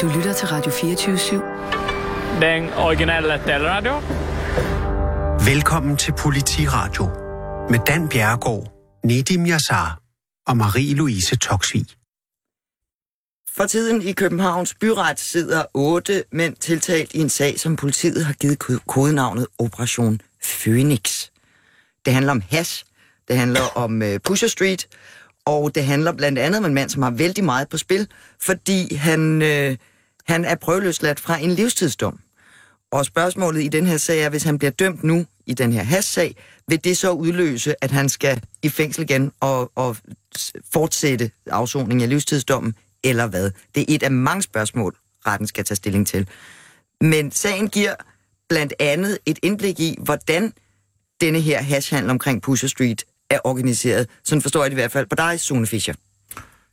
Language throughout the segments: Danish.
Du lytter til Radio 24-7. Den originale taleradio. Velkommen til Politiradio med Dan Bjerregaard, Nedim Yassar og Marie-Louise Toksvig. For tiden i Københavns byret sidder otte mænd tiltalt i en sag, som politiet har givet kodenavnet Operation Phoenix. Det handler om hash, det handler om uh, Pusher Street, og det handler blandt andet om en mand, som har vældig meget på spil, fordi han, uh, han er prøveløsladt fra en livstidsdom. Og spørgsmålet i den her sag er, hvis han bliver dømt nu i den her hassag, vil det så udløse, at han skal i fængsel igen og, og fortsætte afsoningen af livstidsdommen, eller hvad? Det er et af mange spørgsmål, retten skal tage stilling til. Men sagen giver blandt andet et indblik i, hvordan denne her hashhandel omkring Pusher Street er organiseret. Sådan forstår jeg det i hvert fald på dig, Sune Fischer.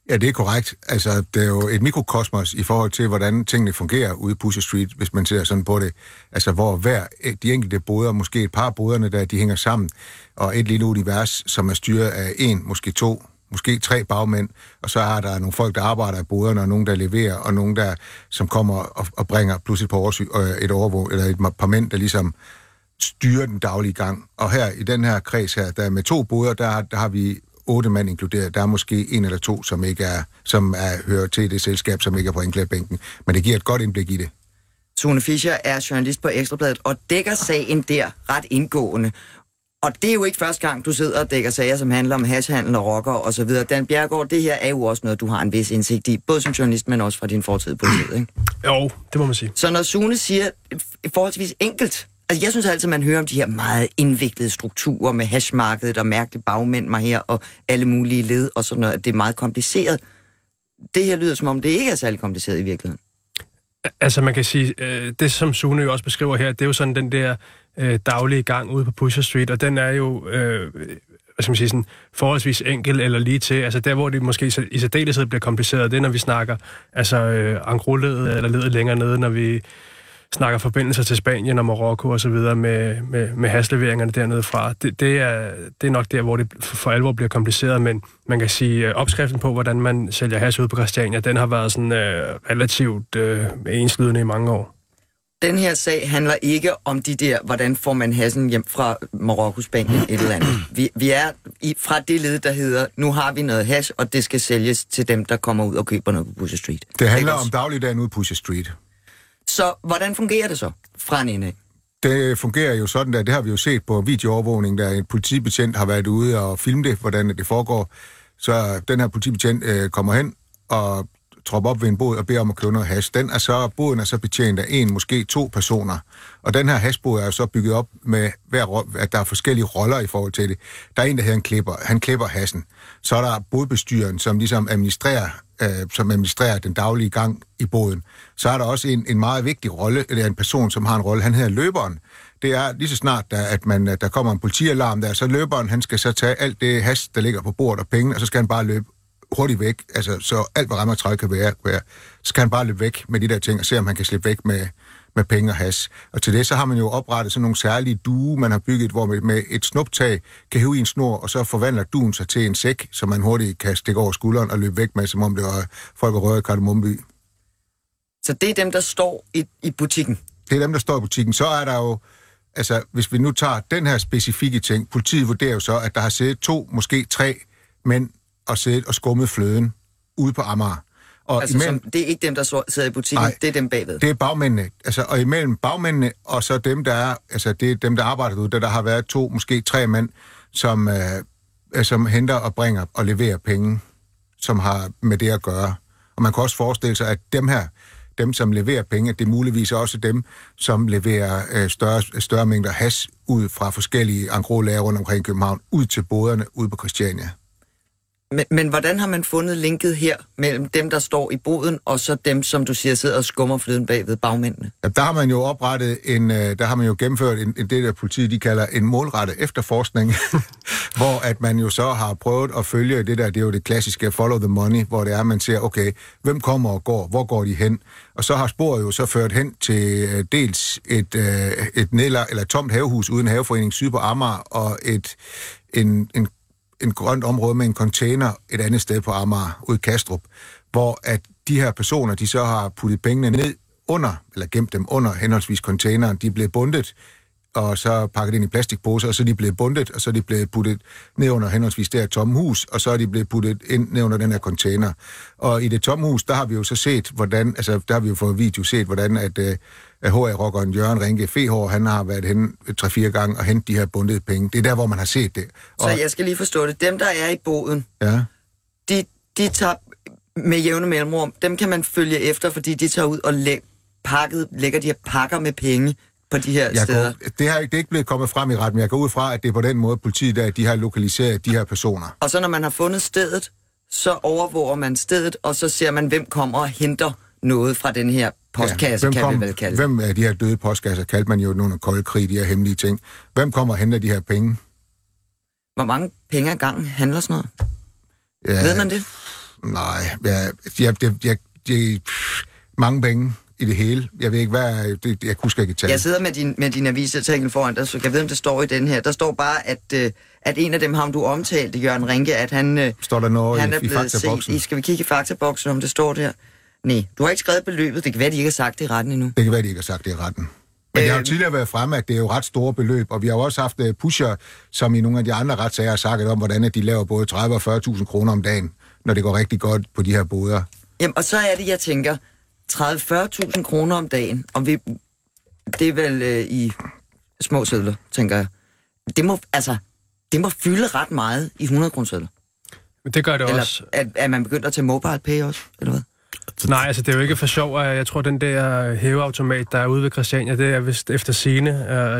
Ja, det er korrekt. Altså, det er jo et mikrokosmos i forhold til, hvordan tingene fungerer ude i Pusher Street, hvis man ser sådan på det. Altså, hvor hver eh, de enkelte boder, måske et par boderne, der de hænger sammen, og et lille univers, som er styret af en, måske to, måske tre bagmænd, og så er der nogle folk, der arbejder i boderne, og nogen, der leverer, og nogen, der som kommer og, og bringer pludselig på øh, et overvåg, eller et par mænd, der ligesom styrer den daglige gang. Og her i den her kreds her, der med to boder, der, der har vi otte mand inkluderet. Der er måske en eller to, som ikke er, som er, hører til det selskab, som ikke er på anklagebænken. Men det giver et godt indblik i det. Sune Fischer er journalist på Ekstrabladet og dækker sagen der ret indgående. Og det er jo ikke første gang, du sidder og dækker sager, som handler om hashhandel og rocker og så videre. Dan Bjergård, det her er jo også noget, du har en vis indsigt i, både som journalist, men også fra din fortid på politiet, ikke? Jo, det må man sige. Så når Sune siger forholdsvis enkelt, Altså, jeg synes altid, man hører om de her meget indviklede strukturer med hashmarkedet og mærkelige bagmænd mig her og alle mulige led og sådan noget, at det er meget kompliceret. Det her lyder som om, det ikke er særlig kompliceret i virkeligheden. Altså, man kan sige, øh, det som Sune jo også beskriver her, det er jo sådan den der øh, daglige gang ude på Pusher Street, og den er jo... Øh, hvad skal man sige, sådan forholdsvis enkel eller lige til. Altså der, hvor det måske i særdeleshed bliver kompliceret, det er, når vi snakker altså øh, angrolledet eller ledet længere nede, når vi snakker forbindelser til Spanien og Marokko og så videre med, med, med hasleveringerne dernede fra. Det, det, er, det er nok der, hvor det for alvor bliver kompliceret, men man kan sige, at øh, opskriften på, hvordan man sælger hash ud på Christiania, den har været sådan uh, relativt uh, enslydende i mange år. Den her sag handler ikke om de der, hvordan får man hassen hjem fra Marokko, Spanien, et eller andet. Vi, vi er i, fra det led, der hedder, nu har vi noget hash, og det skal sælges til dem, der kommer ud og køber noget på Pusher Street. Det handler om dagligdagen ude på Pusher Street. Så hvordan fungerer det så fra en ende? Det fungerer jo sådan, der, det har vi jo set på videoovervågning, der en politibetjent har været ude og filme det, hvordan det foregår. Så den her politibetjent øh, kommer hen og tropper op ved en båd og beder om at købe noget hash. Den er så, båden er så betjent af en, måske to personer. Og den her hashbåd er så bygget op med, hver, at der er forskellige roller i forhold til det. Der er en, der hedder en klipper. Han klipper hassen. Så er der bådbestyren, som ligesom administrerer, øh, som administrerer den daglige gang i båden. Så er der også en, en meget vigtig rolle, eller en person, som har en rolle. Han hedder løberen. Det er lige så snart, der, at man, der kommer en politialarm der, så løberen, han skal så tage alt det has, der ligger på bordet og penge, og så skal han bare løbe hurtigt væk, altså så alt, hvad rammertræk kan være, være, så kan han bare løbe væk med de der ting, og se, om han kan slippe væk med, med penge og has. Og til det, så har man jo oprettet sådan nogle særlige due, man har bygget, hvor man med et snuptag kan hive i en snor, og så forvandler duen sig til en sæk, som man hurtigt kan stikke over skulderen og løbe væk med, som om det var folk var røget i Kardemommeby. Så det er dem, der står i, i butikken? Det er dem, der står i butikken. Så er der jo, altså hvis vi nu tager den her specifikke ting, politiet vurderer jo så, at der har siddet to, måske tre mænd og siddet og skummet fløden ude på Amager. Og altså, imellem, som, det er ikke dem, der sidder i butikken, nej, det er dem bagved? det er bagmændene. Altså, og imellem bagmændene og så dem, der er, altså det er dem, der arbejder ude, der, der har været to, måske tre mænd, som, øh, som henter og bringer og leverer penge, som har med det at gøre. Og man kan også forestille sig, at dem her, dem, som leverer penge, det er muligvis også dem, som leverer øh, større, større mængder has ud fra forskellige angrolærer rundt omkring København, ud til boderne ude på Christiania. Men, men hvordan har man fundet linket her mellem dem, der står i boden, og så dem, som du siger, sidder og skummer fløden bag ved bagmændene? Ja, der har man jo oprettet en, øh, der har man jo gennemført en, en det, der politiet de kalder en målrettet efterforskning, hvor at man jo så har prøvet at følge det der, det er jo det klassiske follow the money, hvor det er, man ser, okay, hvem kommer og går, hvor går de hen? Og så har sporet jo så ført hen til øh, dels et, øh, et nedlag, eller et tomt havehus uden haveforening syd på Amager, og et, en, en en grønt område med en container et andet sted på Amager, ude i Kastrup, hvor at de her personer, de så har puttet pengene ned under, eller gemt dem under henholdsvis containeren, de er blevet bundet, og så pakket ind i plastikposer, og så er de blevet bundet, og så er de blevet puttet ned under henholdsvis det her tomme hus, og så er de blevet puttet ind ned under den her container. Og i det tomme hus, der har vi jo så set, hvordan, altså der har vi jo fået video set, hvordan at, øh, at HR-rockeren Jørgen Rinke Fehår, han har været hen tre-fire gange og hentet de her bundede penge. Det er der, hvor man har set det. Så jeg skal lige forstå det. Dem, der er i båden, Ja. de, de tager med jævne mellemrum, dem kan man følge efter, fordi de tager ud og læ- pakket, lægger de her pakker med penge på de her Jeg steder. går, det, har, det er ikke blevet kommet frem i ret, men jeg går ud fra, at det er på den måde, politiet der, de har lokaliseret de her personer. Og så når man har fundet stedet, så overvåger man stedet, og så ser man, hvem kommer og henter noget fra den her postkasse, hvem, kan kom, vi vel kalde hvem af de her døde postkasser, kaldte man jo under kolde krig, de her hemmelige ting. Hvem kommer og henter de her penge? Hvor mange penge ad gangen handler sådan noget? Ja, Ved man det? Nej, jeg, jeg, jeg, jeg, jeg, mange penge i det hele. Jeg ved ikke, hvad... Det, jeg husker ikke tal. Jeg sidder med din, med din avisartikel foran dig, så jeg ved, om det står i den her. Der står bare, at, øh, at en af dem, ham du omtalte, Jørgen Rinke, at han, øh, Står der noget han i, er i blevet set faktaboksen? i... Skal vi kigge i faktaboksen, om det står der? Nej, du har ikke skrevet beløbet. Det kan være, de ikke har sagt det i retten endnu. Det kan være, de ikke har sagt det i retten. Men det har jo Øhm. tidligere været fremme, at det er jo ret store beløb, og vi har jo også haft uh, pusher, som i nogle af de andre retssager har sagt om, hvordan at de laver både 30 og 40.000 kroner om dagen, når det går rigtig godt på de her boder. Jamen, og så er det, jeg tænker, 30-40.000 kroner om dagen, og vi, det er vel øh, i små sædler, tænker jeg. Det må, altså, det må fylde ret meget i 100 kroner sædler. Det gør det Eller også. er, er man begyndt at tage mobile pay også, eller hvad? Nej, altså det er jo ikke for sjov, at jeg tror, den der hæveautomat, der er ude ved Christiania, det er vist efter sine.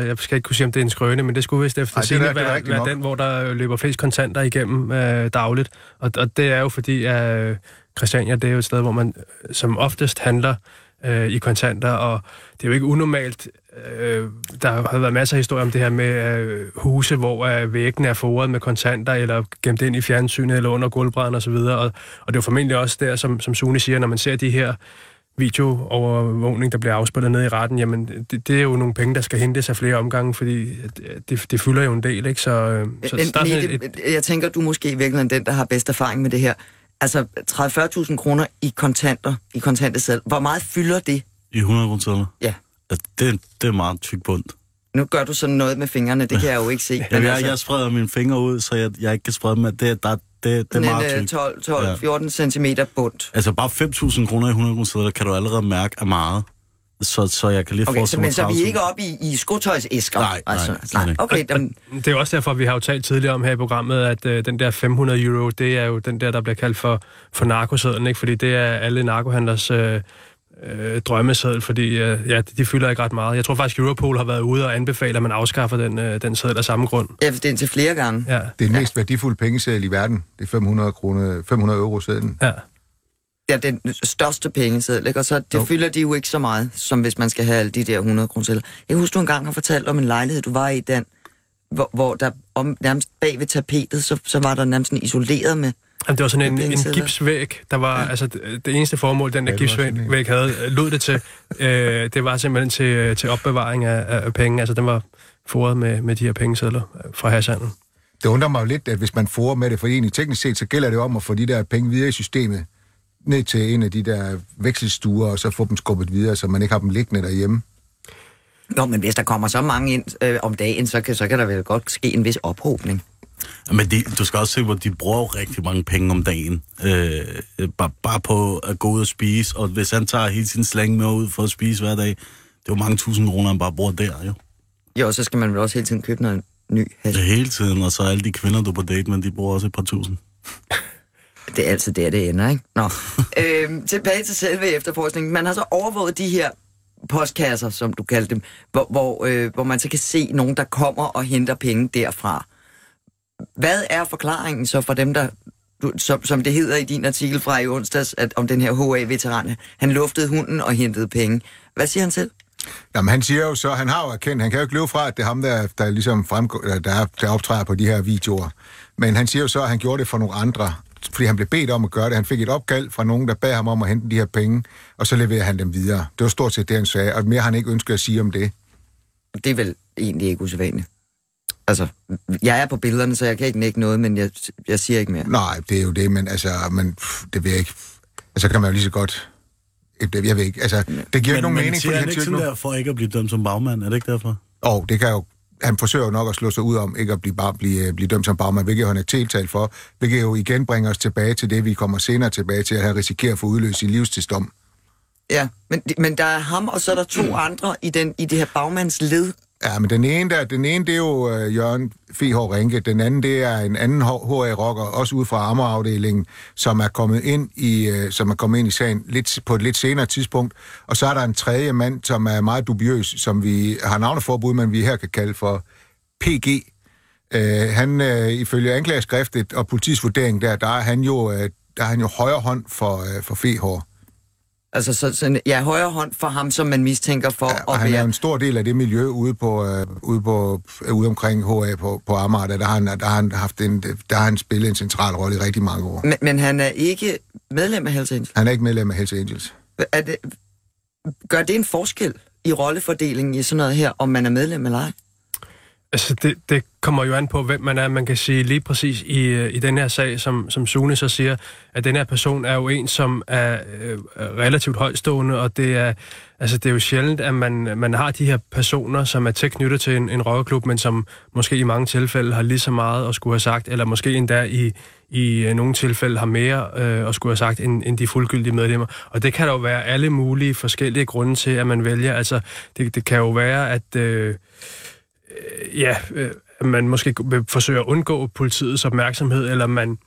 Jeg skal ikke kunne sige, om det er en skrøne, men det skulle vist efter er sine være, være nok. den, hvor der løber flest kontanter igennem øh, dagligt. Og, og det er jo fordi, at øh, Christiania, det er jo et sted, hvor man øh, som oftest handler øh, i kontanter, og det er jo ikke unormalt. Øh, der har været masser af historier om det her med øh, huse, hvor øh, væggene er foret med kontanter, eller gemt ind i fjernsynet, eller under gulvbrænden osv., og, og det er jo formentlig også der, som, som Sune siger, når man ser de her videoovervågning, der bliver afspillet ned i retten, jamen det, det er jo nogle penge, der skal hentes af flere omgange, fordi det, det fylder jo en del, ikke? Så, øh, så Men, der er sådan et, jeg tænker, du er måske i virkeligheden den, der har bedst erfaring med det her. Altså 30-40.000 kroner i kontanter, i kontantet selv. Hvor meget fylder det? I 100 kroner sedler? Ja. ja det, det er meget tyk bund. Nu gør du sådan noget med fingrene, det kan jeg jo ikke se. Jamen, jeg, jeg spreder mine fingre ud, så jeg, jeg ikke kan sprede dem. Det, der, det, det er meget øh, tykt. 12, 12 Ja. 14 cm bundt. Altså bare 5.000 kroner i 100 kroner sedler, kan du allerede mærke er meget. Så, så jeg kan lige Okay, så, forestille men så er vi 30.000. ikke oppe i, i skotøjsæsker? Nej, nej, slet nej. ikke. Okay, dem, det er også derfor, vi har jo talt tidligere om her i programmet, at øh, den der 500 euro, det er jo den der, der bliver kaldt for, for narkosedlen, ikke? Fordi det er alle narkohandlers øh, øh, drømmeseddel, fordi øh, ja, de fylder ikke ret meget. Jeg tror faktisk, Europol har været ude og anbefale, at man afskaffer den, øh, den seddel af samme grund. ja, det er til flere gange. Ja, Det er den mest værdifulde pengeseddel i verden. Det er 500, kroner, 500 euro sedlen. ja. Ja, den største pengeseddel, ikke? Og så det Jo. fylder de jo ikke så meget, som hvis man skal have alle de der 100 kroner sedler. Jeg husker, du engang har fortalt om en lejlighed, du var i, Dan, hvor, hvor der om, nærmest bag ved tapetet, så, så var der nærmest sådan isoleret med... Jamen, det var sådan en, en gipsvæg, der var, ja. altså det, det eneste formål, den der Ja, gipsvæg havde, lød det til, øh, det var simpelthen til, øh, til opbevaring af, af penge, altså den var foret med, med de her pengesedler fra hashhandlen. Det undrer mig jo lidt, at hvis man får med det, for egentlig teknisk set, så gælder det om at få de der penge videre i systemet, ned til en af de der vekselstuer, og så få dem skubbet videre, så man ikke har dem liggende derhjemme. Jo, men hvis der kommer så mange ind øh, om dagen, så kan, så kan der vel godt ske en vis ophobning. Men de, du skal også se, hvor de bruger rigtig mange penge om dagen. Øh, bare, bare på at gå ud og spise. Og hvis han tager hele sin slang med ud for at spise hver dag, det er jo mange tusind kroner, han bare bruger der, jo. Jo, så skal man vel også hele tiden købe noget ny hash. Det hele tiden, og så alle de kvinder, du er på date med, de bruger også et par tusind. Det er altid der, det ender, ikke? Nå. øhm, tilbage til selve efterforskningen. Man har så overvåget de her postkasser, som du kaldte dem, hvor, hvor, øh, hvor man så kan se nogen, der kommer og henter penge derfra. Hvad er forklaringen så for dem, der, du, som, som det hedder i din artikel fra i onsdags, at om den her HA-veteran, han luftede hunden og hentede penge. Hvad siger han selv? Jamen, han siger jo så, han har jo erkendt, han kan jo ikke løbe fra, at det er ham, der, der ligesom fremgår, der, der, der optræder på de her videoer. Men han siger jo så, at han gjorde det for nogle andre, fordi han blev bedt om at gøre det. Han fik et opkald fra nogen, der bad ham om at hente de her penge, og så leverer han dem videre. Det var stort set det, han sagde, og mere han ikke ønsket at sige om det. Det er vel egentlig ikke usædvanligt. Altså, jeg er på billederne, så jeg kan ikke nægge noget, men jeg, jeg siger ikke mere. Nej, det er jo det, men altså, men, pff, det vil jeg ikke... så kan man jo lige så godt... Jeg ved ikke, altså, det giver Men, ikke nogen men mening, siger fordi han ikke siger sådan nu... der for ikke at blive dømt som bagmand? Er det ikke derfor? Og det kan jo han forsøger nok at slå sig ud om ikke at blive, bare blive, øh, blive dømt som bagmand, hvilket han er tiltalt for, hvilket jo igen bringer os tilbage til det, vi kommer senere tilbage til, at han risikerer at få udløst sin livstidsdom. Ja, men, men der er ham, og så er der to andre i, den, i det her bagmandsled. Ja, men den ene, der, den ene det er jo uh, Jørgen Fihår Rinke. Den anden, det er en anden HA-rocker, også ud fra Amagerafdelingen, som er kommet ind i, uh, som er kommet ind i sagen lidt, på et lidt senere tidspunkt. Og så er der en tredje mand, som er meget dubiøs, som vi har navneforbud, men vi her kan kalde for PG. Uh, øh, han, uh, ifølge anklageskriftet og politisk vurdering der, der er han jo, uh, der er han jo højre hånd for, uh, for Fihår. Altså, så, så, ja, højre hånd for ham, som man mistænker for Ja, og at han er være... jo en stor del af det miljø ude, på, øh, ude, på, øh, ude omkring HA på, på Amager, der, der, har han, der, har han haft en, der har han spillet en central rolle i rigtig mange år. Men, men han er ikke medlem af Hells Angels. Han er ikke medlem af Hells Angels. Er det, gør det en forskel i rollefordelingen i sådan noget her, om man er medlem eller ej? Altså, det, det kommer jo an på, hvem man er. Man kan sige lige præcis i, øh, i den her sag, som, som Sune så siger, at den her person er jo en, som er øh, relativt højstående, og det er, altså, det er jo sjældent, at man, man har de her personer, som er tæt knyttet til en, en rockerklub, men som måske i mange tilfælde har lige så meget at skulle have sagt, eller måske endda i, i øh, nogle tilfælde har mere øh, at skulle have sagt, end, end de fuldgyldige medlemmer. Og det kan der jo være alle mulige forskellige grunde til, at man vælger. Altså, det, det kan jo være, at... Øh, Øh, ja, øh, man måske vil forsøge at undgå politiets opmærksomhed, eller man,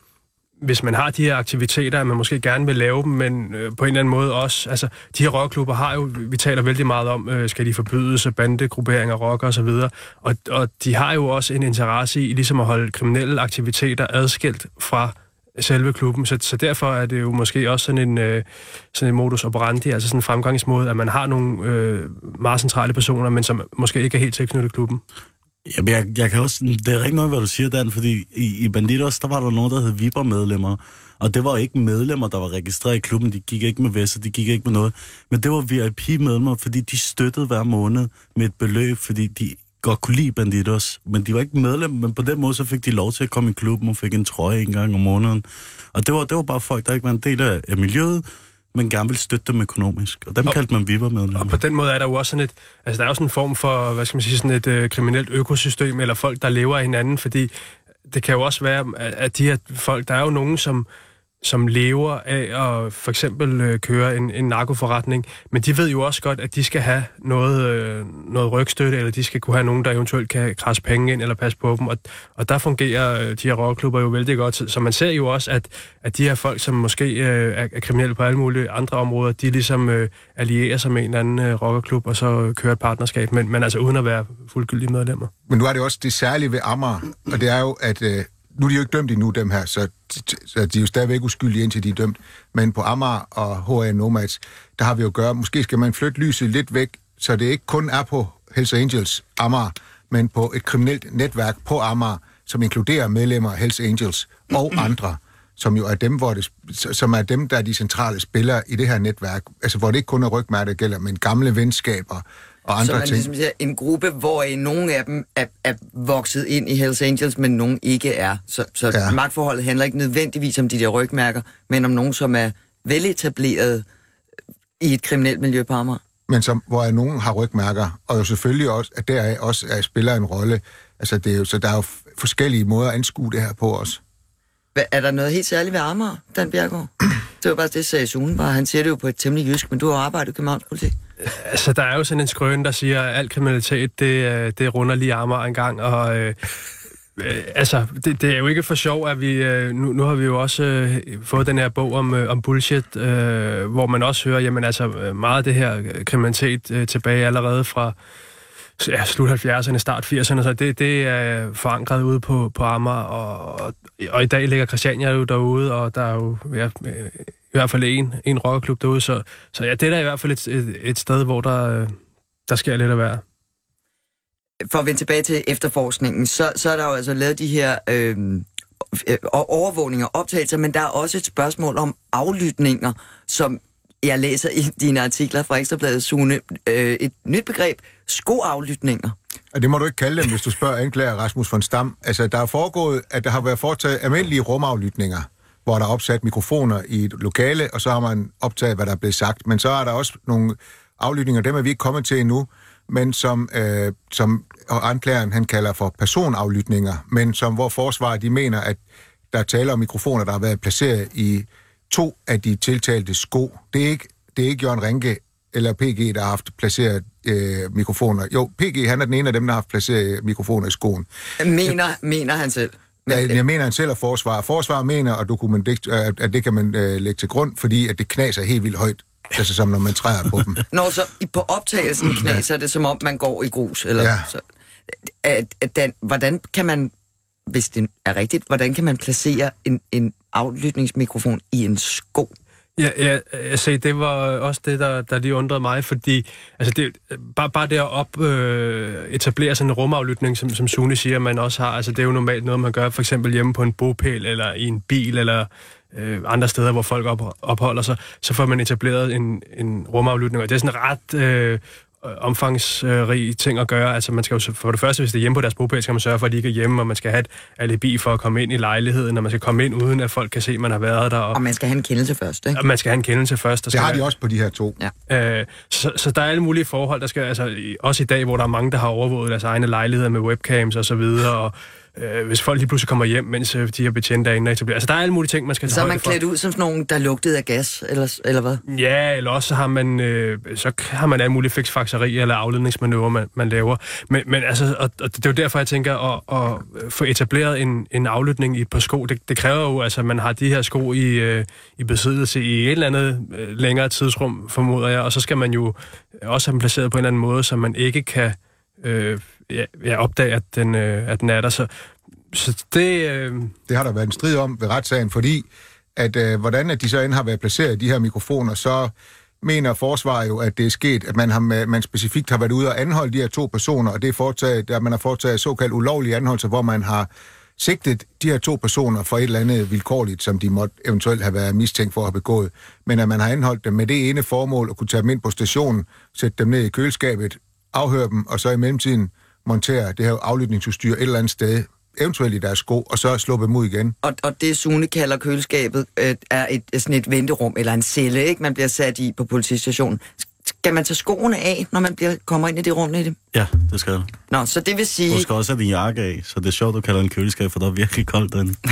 hvis man har de her aktiviteter, at man måske gerne vil lave dem, men øh, på en eller anden måde også, altså de her rockklubber har jo, vi taler vældig meget om, øh, skal de forbydes, bandegrupperinger, rock og så videre, og, og de har jo også en interesse i ligesom at holde kriminelle aktiviteter adskilt fra selve klubben, så, så derfor er det jo måske også sådan en, øh, sådan en modus operandi, altså sådan en fremgangsmåde, at man har nogle øh, meget centrale personer, men som måske ikke er helt tilknyttet klubben. Jamen, jeg, jeg kan også, det er rigtig noget, hvad du siger, Dan, fordi i, i Banditos, der var der nogen, der hed Viber-medlemmer, og det var ikke medlemmer, der var registreret i klubben, de gik ikke med vester, de gik ikke med noget, men det var VIP-medlemmer, fordi de støttede hver måned med et beløb, fordi de godt kunne lide Banditos, men de var ikke medlem, men på den måde så fik de lov til at komme i klubben og fik en trøje en gang om måneden. Og det var, det var bare folk, der ikke var en del af, af miljøet, men gerne ville støtte dem økonomisk. Og dem Og- kaldte man med. Og på den måde er der jo også sådan et, altså der er sådan en form for, hvad skal man sige, sådan et øh, kriminelt økosystem, eller folk, der lever af hinanden, fordi det kan jo også være, at de her folk, der er jo nogen, som, som lever af at for eksempel øh, køre en, en narkoforretning, men de ved jo også godt, at de skal have noget, øh, noget rygstøtte, eller de skal kunne have nogen, der eventuelt kan krasse penge ind eller passe på dem, og, og der fungerer øh, de her rockklubber jo vældig godt. Så- Så man ser jo også, at, at de her folk, som måske øh, er, er kriminelle på alle mulige andre områder, de ligesom øh, allierer sig med en eller anden øh, rockerklub, og så øh, kører et partnerskab, men, men altså uden at være fuldgyldige medlemmer. Men nu er det også det særlige ved Amager, og det er jo, at øh, nu er de jo ikke dømt endnu, dem her, så, så de er jo stadigvæk uskyldige, indtil de er dømt. Men på Amager og HA Nomads, der har vi jo at gøre, måske skal man flytte lyset lidt væk, så det ikke kun er på Hells Angels Amager, men på et kriminelt netværk på Amager, som inkluderer medlemmer af Hells Angels og andre, som jo er dem, hvor det, som er dem, der er de centrale spillere i det her netværk. Altså, hvor det ikke kun er rygmærker, der gælder, men gamle venskaber og andre så man ting. ligesom siger, en gruppe, hvor øh, nogle af dem er, er vokset ind i Hells Angels, men nogle ikke er. Så, så Ja. magtforholdet handler ikke nødvendigvis om de der rygmærker, men om nogen, som er veletableret i et kriminelt miljø på Amager. men som, hvor er nogen har rygmærker, og jo selvfølgelig også, at deraf også er, spiller en rolle. Altså, det er jo, så der er jo forskellige måder at anskue det her på os. Hvad, er der noget helt særligt ved Amager, Dan Bjergård? det var bare det, sagde Sune bare. Han siger det jo på et temmelig jysk, men du har arbejdet i Københavns politik. Altså, der er jo sådan en skrøn, der siger, at al kriminalitet, det, øh, det runder lige armer en gang, og... Øh, øh, altså, det, det er jo ikke for sjov, at vi... Øh, nu, nu har vi jo også øh, fået den her bog om, øh, om bullshit, øh, hvor man også hører, jamen altså, meget af det her kriminalitet øh, tilbage allerede fra ja, slut 70'erne, start 80'erne, så det, det er forankret ude på, på Amager, og, og, og i dag ligger Christiania jo derude, og der er jo ja, øh, i hvert fald en, en rockerklub derude, så, så ja, det er da i hvert fald et, et, et sted, hvor der, øh, der sker lidt at være. For at vende tilbage til efterforskningen, så, så er der jo altså lavet de her øh, øh, overvågninger og optagelser, men der er også et spørgsmål om aflytninger, som jeg læser i dine artikler fra Ekstrabladet, Sune. Øh, et nyt begreb, skoaflytninger. Og det må du ikke kalde dem, hvis du spørger anklager Rasmus von Stam. Altså, der er foregået, at der har været foretaget almindelige rumaflytninger, hvor der er opsat mikrofoner i et lokale, og så har man optaget, hvad der er blevet sagt. Men så er der også nogle aflytninger, dem er vi ikke kommet til endnu, men som, øh, som anklageren han kalder for personaflytninger, men som hvor forsvaret de mener, at der taler om mikrofoner, der har været placeret i to af de tiltalte sko. Det er ikke, det er ikke Jørgen Rinke eller PG, der har haft placeret øh, mikrofoner. Jo, PG, han er den ene af dem, der har haft placeret mikrofoner i skoen. Mener, mener han selv? Ja, jeg mener han selv er forsvar. Forsvar mener, og dokument, at det kan man øh, lægge til grund, fordi at det knaser helt vildt højt altså som når man træder på dem. Når så på optagelsen knaser det, som om man går i grus. Eller Ja. så, at, at den, hvordan kan man, hvis det er rigtigt, hvordan kan man placere en, en aflytningsmikrofon i en sko? Ja, ja altså, det var også det, der, der lige undrede mig, fordi altså det, bare, bare det at op, øh, etablere sådan en rumaflytning, som, som Sune siger, man også har, altså det er jo normalt noget, man gør for eksempel hjemme på en bopæl, eller i en bil, eller øh, andre steder, hvor folk op, opholder sig, så får man etableret en, en rumaflytning, og det er sådan ret øh, omfangsrig ting at gøre. Altså man skal jo for det første, hvis det er hjemme på deres bopæl, skal man sørge for, at de ikke er hjemme, og man skal have et alibi for at komme ind i lejligheden, og man skal komme ind, uden at folk kan se, at man har været der, og, Og man skal have en kendelse først, ikke? og man skal have en kendelse først. Der Det har de også på de her to. Ja. Øh, så, så der er alle mulige forhold, der skal, altså også i dag, hvor der er mange, der har overvåget deres egne lejligheder med webcams og så videre, og øh, hvis folk lige pludselig kommer hjem, mens øh, de har betjent derinde og etableret. Altså der er alle mulige ting, man skal tage Så er man for. klædt ud som sådan nogen, der lugtede af gas, eller, eller hvad? Ja, eller også så har man, øh, så har man alle mulige fiksfakseri eller afledningsmanøvrer, man, man laver. Men, men altså, og, og det er jo derfor, jeg tænker, at, at få etableret en, en aflytning i et par sko, det, det kræver jo, altså, at man har de her sko i, øh, i besiddelse i et eller andet øh, længere tidsrum, formoder jeg, og så skal man jo også have dem placeret på en eller anden måde, så man ikke kan øh, jeg opdager, at den, øh, at den er der. Så, så det... Øh, Det har der været en strid om ved retssagen, fordi at øh, hvordan at de så end har været placeret, de her mikrofoner, så mener forsvaret jo, at det er sket, at man, har, man specifikt har været ude og anholde de her to personer, og det er foretaget, at man har foretaget såkaldt ulovlige anholdelser, hvor man har sigtet de her to personer for et eller andet vilkårligt, som de måtte eventuelt have været mistænkt for at have begået, men at man har anholdt dem med det ene formål at kunne tage dem ind på stationen, sætte dem ned i køleskabet, afhøre dem, og så i mellemtiden montere det her aflytningsudstyr et eller andet sted, eventuelt i deres sko, og så slå dem ud igen. Og, og det, Sune kalder køleskabet, øh, er et, sådan et venterum, eller en celle, ikke? Man bliver sat i på politistationen. Skal man tage skoene af, når man bliver, kommer ind i det rum? I det? Ja, det skal du. Nå, så det vil sige, Du skal også have din jakke af, så det er sjovt, du kalder en køleskab, for der er virkelig koldt derinde.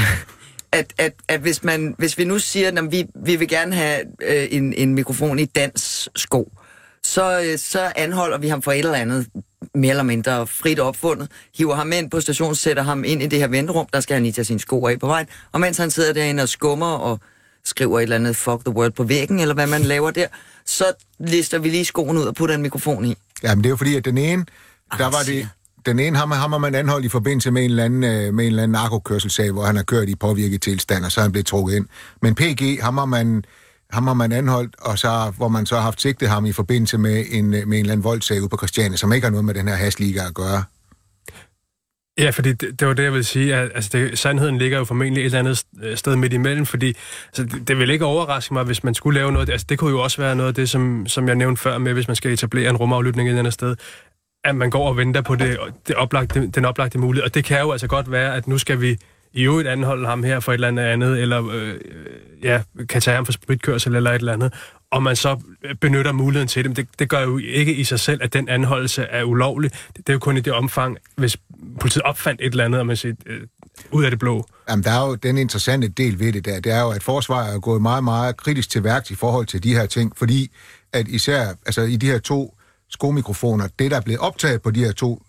at, at, at hvis, man, hvis vi nu siger, at vi, vi vil gerne have øh, en, en mikrofon i dans sko, så, øh, så anholder vi ham for et eller andet mere eller mindre frit opfundet, hiver ham ind på stationen, sætter ham ind i det her venterum, der skal han lige tage sine sko af på vejen, og mens han sidder derinde og skummer og skriver et eller andet fuck the world på væggen, eller hvad man laver der, så lister vi lige skoene ud og putter en mikrofon i. Jamen, det er jo fordi, at den ene, der var det, den ene ham, ham har man anholdt i forbindelse med en eller anden, øh, med en eller anden narkokørselssag, hvor han har kørt i påvirket tilstand, og så er han blevet trukket ind. Men PG, ham har man, ham har man anholdt, og så, hvor man så har haft sigtet ham i forbindelse med en, med en eller anden voldsag ude på Christiania, som ikke har noget med den her hasliga at gøre. Ja, fordi det, det var det, jeg vil sige. At, altså det, sandheden ligger jo formentlig et eller andet øh, sted midt imellem, fordi altså, det, det vil ikke overraske mig, hvis man skulle lave noget. Altså, det kunne jo også være noget af det, som, som jeg nævnte før med, hvis man skal etablere en rumaflytning et eller andet sted, at man går og venter på det, det oplagte, den oplagte mulighed. Og det kan jo altså godt være, at nu skal vi i øvrigt anholde ham her for et eller andet andet, eller øh, øh, ja, kan tage ham for spritkørsel eller et eller andet, og man så benytter muligheden til det. Men det, det gør jo ikke i sig selv, at den anholdelse er ulovlig. Det, det er jo kun i det omfang, hvis politiet opfandt et eller andet, og man siger, øh, ud af det blå. Jamen, der er jo den interessante del ved det der, det er jo, at forsvaret er gået meget, meget kritisk til værks i forhold til de her ting, fordi at især altså i de her to skomikrofoner, det der er blevet optaget på de her to,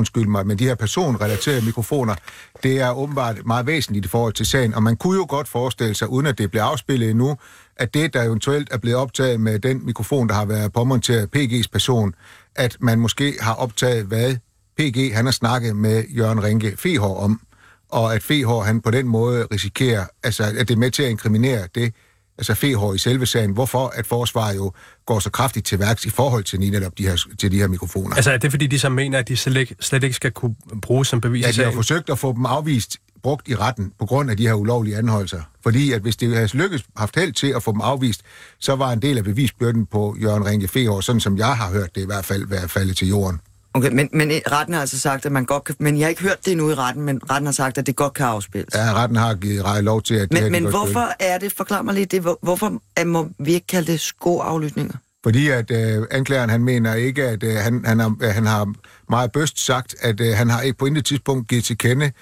undskyld mig, men de her personrelaterede mikrofoner, det er åbenbart meget væsentligt i forhold til sagen, og man kunne jo godt forestille sig, uden at det bliver afspillet endnu, at det, der eventuelt er blevet optaget med den mikrofon, der har været påmonteret PG's person, at man måske har optaget, hvad PG han har snakket med Jørgen Rinke Fehår om, og at Fehår han på den måde risikerer, altså at det er med til at inkriminere det, altså Fehår i selve sagen, hvorfor at forsvaret jo går så kraftigt til værks i forhold til lige netop de her, til de her mikrofoner. Altså er det fordi, de så mener, at de slet ikke, skal kunne bruges som bevis Ja, de har forsøgt at få dem afvist brugt i retten på grund af de her ulovlige anholdelser. Fordi at hvis det havde lykkes haft held til at få dem afvist, så var en del af bevisbyrden på Jørgen Ringe Fehår, sådan som jeg har hørt det i hvert fald, være faldet til jorden. Okay, men, men retten har altså sagt, at man godt kan... Men jeg har ikke hørt det endnu i retten, men retten har sagt, at det godt kan afspilles. Ja, retten har givet Rej lov til, at det her, men de men godt spille. hvorfor er det, forklar mig lige det, hvor- hvorfor er, må vi ikke kalde det skoaflytninger? Fordi at øh, anklageren, han mener ikke, at øh, han, han, har, han har meget bøst sagt, at øh, han har ikke på intet tidspunkt givet til kende,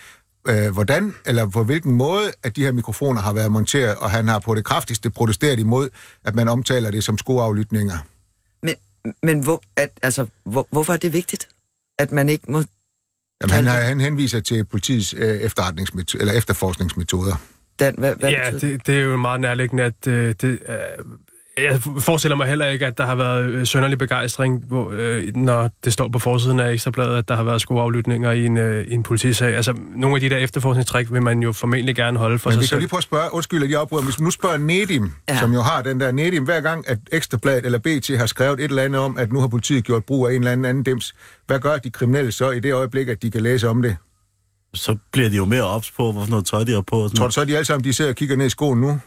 øh, hvordan eller på hvilken måde, at de her mikrofoner har været monteret, og han har på det kraftigste protesteret imod, at man omtaler det som skoaflytninger. Men, hvor, at, altså, hvor, hvorfor er det vigtigt, at man ikke må... Jamen, han, har, han henviser til politiets øh, efterretningsmetoder, eller efterforskningsmetoder. Dan, hvad, hvad Ja, det, det er jo meget nærliggende, at øh, det, øh, jeg forestiller mig heller ikke, at der har været øh, sønderlig begejstring, hvor, øh, når det står på forsiden af Ekstrabladet, at der har været skoaflytninger i en, øh, i en politisag. Altså, nogle af de der efterforskningstræk vil man jo formentlig gerne holde for Men sig vi kan lige prøve at spørge, undskyld, at jeg afbryder, hvis vi nu spørger Nedim, Ja. som jo har den der Nedim, hver gang, at Ekstrabladet eller BT har skrevet et eller andet om, at nu har politiet gjort brug af en eller anden anden dims, hvad gør de kriminelle så i det øjeblik, at de kan læse om det? Så bliver de jo mere ops på, hvorfor noget tøj de har på. Og sådan Tror du så, at de alle sammen de sidder og kigger ned i skoen nu?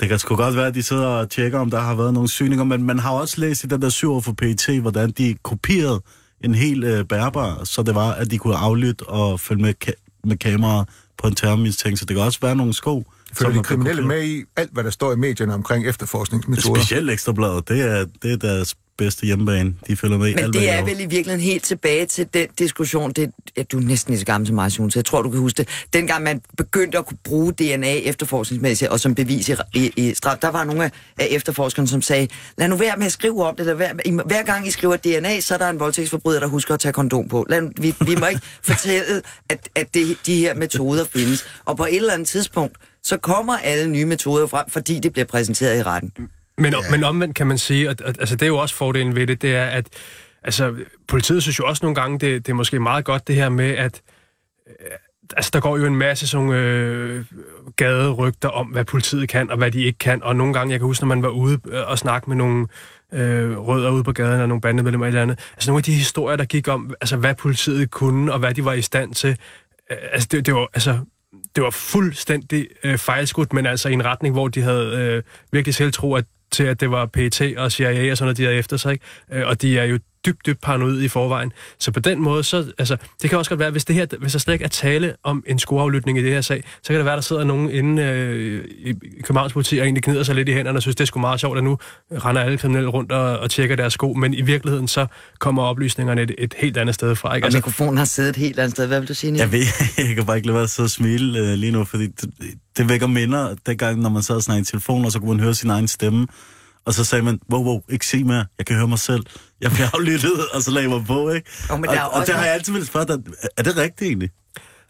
Det kan sgu godt være, at de sidder og tjekker, om der har været nogle syninger, men man har også læst i den der syv for PET, hvordan de kopierede en helt øh, bærbar, så det var, at de kunne aflytte og følge med, ka- med kameraer på en terrormistænkt. Så det kan også være nogle sko. Følger de kriminelle med i alt, hvad der står i medierne omkring efterforskningsmetoder? Specielt Ekstrabladet, det er, det er deres bedste hjemmebane. De følger med Men alt, det er vel i virkeligheden helt tilbage til den diskussion, det, ja, du er næsten lige så gammel som mig, så jeg tror, du kan huske det. Dengang man begyndte at kunne bruge DNA efterforskningsmæssigt og som bevis i, i, i straf, der var nogle af, af efterforskerne, som sagde, lad nu være med at skrive om det, være, med- I hver gang I skriver DNA, så er der en voldtægtsforbryder, der husker at tage kondom på. Lad, vi, vi må ikke fortælle, at, at det, de her metoder findes. Og på et eller andet tidspunkt, så kommer alle nye metoder frem, fordi det bliver præsenteret i retten. Men, ja. men omvendt kan man sige, at, at altså, det er jo også fordelen ved det, det er, at altså, politiet synes jo også nogle gange, det, det er måske meget godt det her med, at øh, altså, der går jo en masse sådan øh, gaderygter om, hvad politiet kan, og hvad de ikke kan, og nogle gange, jeg kan huske, når man var ude øh, og snakke med nogle øh, rødder ude på gaden, og nogle bandemedlemmer eller andet, altså nogle af de historier, der gik om, altså hvad politiet kunne, og hvad de var i stand til, øh, altså det, det var, altså det var fuldstændig øh, fejlskudt, men altså i en retning, hvor de havde øh, virkelig selv tro at, til, at det var PT og CIA og sådan noget, de havde efter sig. Ikke? Øh, og de er jo dybt, dybt paranoid i forvejen. Så på den måde, så, altså, det kan også godt være, hvis, det her, hvis der slet ikke er tale om en skoaflytning i det her sag, så kan det være, der sidder nogen inde øh, i Københavns politi og egentlig gnider sig lidt i hænderne og synes, det er sgu meget sjovt, at nu render alle kriminelle rundt og, og tjekker deres sko, men i virkeligheden så kommer oplysningerne et, et helt andet sted fra. Ikke? Og Altså, mikrofonen har siddet et helt andet sted. Hvad vil du sige, Niels? Jeg ved, jeg kan bare ikke lade være at sidde og smile øh, lige nu, fordi det, det vækker minder, dengang, når man sad og snakkede i telefon, og så kunne man høre sin egen stemme. Og så sagde man, wow, wow, ikke se mere, jeg kan høre mig selv. Jeg bliver aflyttet, og så lagde jeg mig på, ikke? Jo, men og, der er og også det har jeg altid ville spørge dig, er det rigtigt egentlig?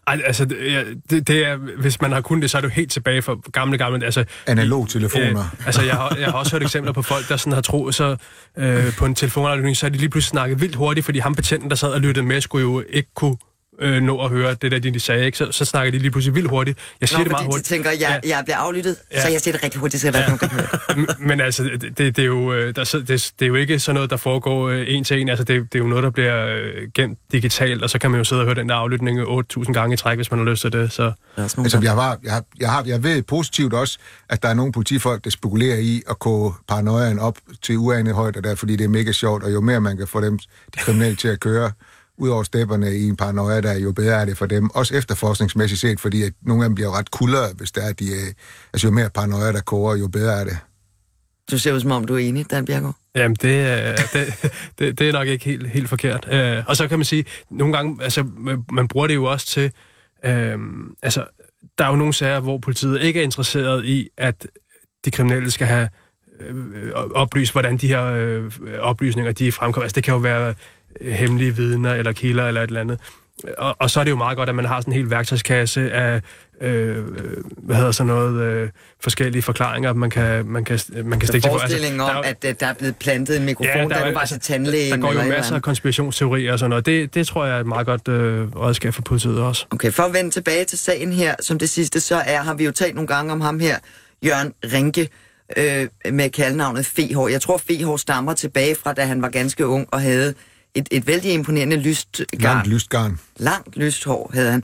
Ej, altså, det, det, er, hvis man har kunnet det, så er det jo helt tilbage for gamle, gamle, altså... Analog telefoner. Øh, altså, jeg har, jeg har også hørt eksempler på folk, der sådan har troet så øh, på en telefonaflytning, så har de lige pludselig snakket vildt hurtigt, fordi ham betjenten, der sad og lyttede med, skulle jo ikke kunne øh, nå at høre det der, de, de sagde, ikke? Så, så snakker de lige pludselig vildt hurtigt. Jeg siger Nå, det meget de hurtigt. tænker, jeg, jeg bliver aflyttet, Ja. så jeg siger det rigtig hurtigt, så der ikke nogen Men altså, det, det, er jo, øh, der, det, det er jo ikke sådan noget, der foregår øh, en til en. Altså, det, det er jo noget, der bliver øh, gemt digitalt, og så kan man jo sidde og høre den der aflytning 8.000 gange i træk, hvis man har lyst til det. Så Altså, jeg, har, jeg, har, jeg, har, jeg ved positivt også, at der er nogle politifolk, der spekulerer i at gå paranoiaen op til uanet højder der, fordi det er mega sjovt, og jo mere man kan få dem, de kriminelle til at køre ud over stepperne i en paranoia, der jo bedre er det for dem. Også efterforskningsmæssigt set, fordi at nogle af dem bliver ret kuldere, hvis der er de... øh, Altså, jo mere paranoia der koger, jo bedre er det. Du ser ud som om, du er enig, Dan Bjergaard. Jamen, det, er- det, det, det er nok ikke helt, helt forkert. Øh, og så kan man sige, nogle gange, altså, man- bruger det jo også til, øh, altså, der er jo nogle sager, hvor politiet ikke er interesseret i, at de kriminelle skal have øh, oplyst, hvordan de her øh, oplysninger, de fremkommer. Altså, det kan jo være øh, hemmelige vidner, eller kilder, eller et eller andet. Og, og så er det jo meget godt, at man har sådan en hel værktøjskasse af, øh, hvad hedder sådan noget, øh, forskellige forklaringer, man kan, man kan, man kan stikke til. Forestillingen Altså, om, der er jo- at der er blevet plantet en mikrofon, ja, der, er der er bare til tandlægen. Der går jo masser af konspirationsteorier og sådan noget. Det, det tror jeg er et meget godt øh, redskab for politiet også. Okay, for at vende tilbage til sagen her, som det sidste, så er, har vi jo talt nogle gange om ham her, Jørgen Rinke, øh, med kaldnavnet Fehår. Jeg tror, Fehår stammer tilbage fra, da han var ganske ung og havde et, et vældig imponerende lyst Langt lystgarn. langt lyst hår havde han.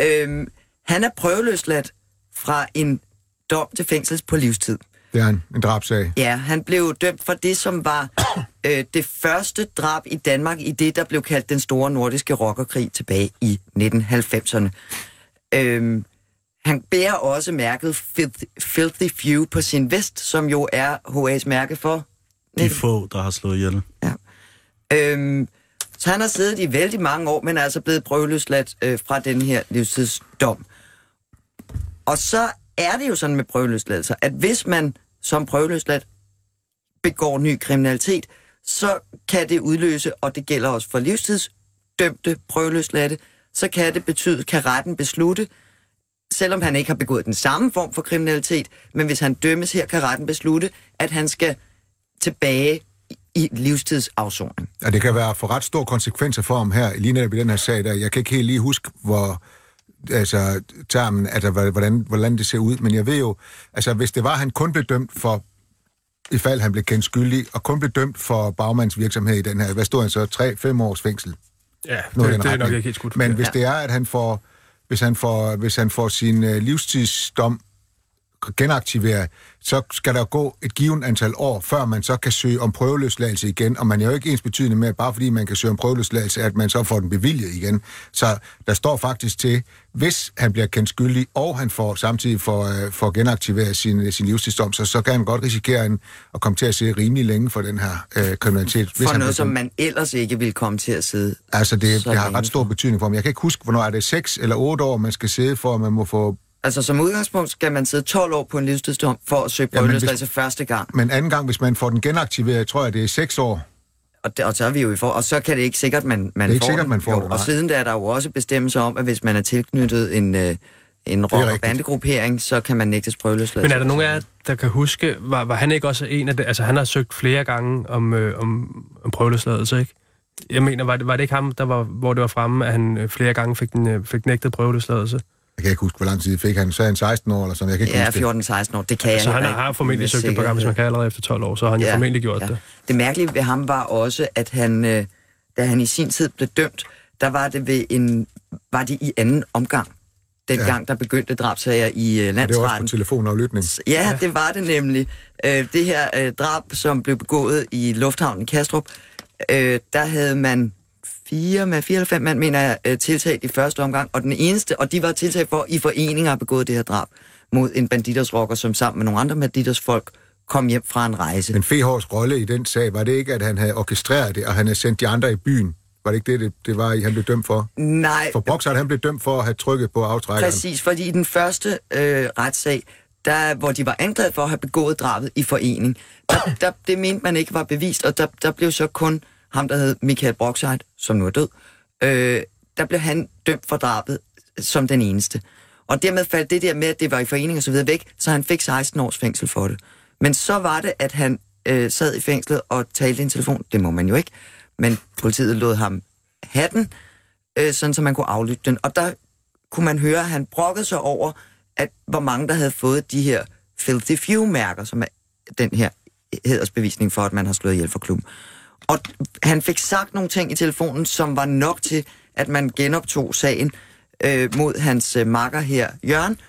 Øhm, han er prøveløsladt fra en dom til fængsels på livstid. Det er en, en drabsag. Ja, han blev dømt for det, som var øh, det første drab i Danmark i det, der blev kaldt den store nordiske rockerkrig tilbage i 1990'erne. Øhm, han bærer også mærket Filthy, Filthy Few på sin vest, som jo er HA's mærke for... De få, der har slået ihjel. Ja. Øhm, så han har siddet i vældig mange år, men er altså blevet prøveløsladt øh, fra den her livstidsdom. Og så er det jo sådan med prøveløsladelser, at hvis man som prøveløsladt begår ny kriminalitet, så kan det udløse, og det gælder også for livstidsdømte prøveløsladte, så kan det betyde, kan retten beslutte, selvom han ikke har begået den samme form for kriminalitet, men hvis han dømmes her, kan retten beslutte, at han skal tilbage i livstidsafsoning. Ja, det kan være for ret store konsekvenser for ham her, lige netop i den her sag der. Jeg kan ikke helt lige huske, hvor altså, termen, altså, hvordan, hvordan det ser ud, men jeg ved jo, altså, hvis det var, at han kun blev dømt for i fald han blev kendt skyldig, og kun blev dømt for bagmandsvirksomhed i den her, hvad stod han så, 3-5 års fængsel? Ja, det, det er nok ikke helt skudt. Men hvis det er, at han får, hvis han får, hvis han får sin uh, livstidsdom genaktiveret, så skal der gå et givet antal år, før man så kan søge om prøveløsladelse igen. Og man er jo ikke ens betydende med, at bare fordi man kan søge om prøveløsladelse, at man så får den bevilget igen. Så der står faktisk til, hvis han bliver kendt skyldig, og han får samtidig får, uh, får genaktiveret sin, sin livstidsdom, så, så kan han godt risikere en, at komme til at sidde rimelig længe for den her uh, kriminalitet. For hvis noget, som man ellers ikke vil komme til at sidde. Altså, det, det har ret stor betydning for ham. Jeg kan ikke huske, hvornår er det 6 eller 8 år, man skal sidde for, at man må få Altså som udgangspunkt skal man sidde 12 år på en livstidsdom for at søge Ja, hvis- prøveløsladelse første gang. Men anden gang, hvis man får den genaktiveret, tror jeg, det er 6 år. Og, det, og så er vi jo i for, og så kan det ikke sikkert, man, man Det er ikke får sikkert, den. man får jo, det, Og siden der er der jo også bestemmelser om, at hvis man er tilknyttet en, øh, en rock- og bandegruppering, så kan man nægtes prøveløsladelse. Men er der nogen af jer, der kan huske, var, var han ikke også en af det? Altså, han har søgt flere gange om, øh, om, om prøveløsladelse, ikke? Jeg mener, var det, var det ikke ham, der var, hvor det var fremme, at han øh, flere gange fik, den, øh, fik nægtet prøveløsladelse? Jeg kan ikke huske, hvor lang tid fik han. Så er han 16 år eller sådan. Jeg kan ikke Ja, huske det. 14-16 år, det kan jeg Så han har, formentlig søgt et gange, hvis man kan allerede efter 12 år, så har han ja, jo formentlig gjort ja. det. Det mærkelige ved ham var også, at han, øh, da han i sin tid blev dømt, der var det ved en, var det i anden omgang. Den Ja. gang, der begyndte drabsager i øh, Det var også på landsretten. telefonaflytning. Ja, det var det nemlig. Øh, det her øh, drab, som blev begået i lufthavnen Kastrup, øh, der havde man fire med fire eller fem mand, mener jeg, øh, tiltalt i første omgang, og den eneste, og de var tiltalt for i foreninger at begået det her drab mod en banditersrocker, som sammen med nogle andre banditersfolk kom hjem fra en rejse. Men Fehors rolle i den sag, var det ikke, at han havde orkestreret det, og han havde sendt de andre i byen? Var det ikke det, det, det var, han blev dømt for? Nej, For Boxer, han blev dømt for at have trykket på aftrækkeren. Præcis, fordi i den første øh, retssag, der, hvor de var anklaget for at have begået drabet i forening, der, der, det mente man ikke var bevist, og der, der blev så kun ham, der hed Michael Brockside, som nu er død, øh, der blev han dømt for drabet som den eneste. Og dermed faldt det der med, at det var i forening og så videre væk, så han fik 16 års fængsel for det. Men så var det, at han øh, sad i fængslet og talte i en telefon. Det må man jo ikke. Men politiet lod ham have den, øh, sådan så man kunne aflytte den. Og der kunne man høre, at han brokkede sig over, at hvor mange der havde fået de her Filthy Few-mærker, som er den her hedersbevisning for, at man har slået ihjel for klubben. Og han fik sagt nogle ting i telefonen, som var nok til, at man genoptog sagen øh, mod hans øh, makker her, Jørgen,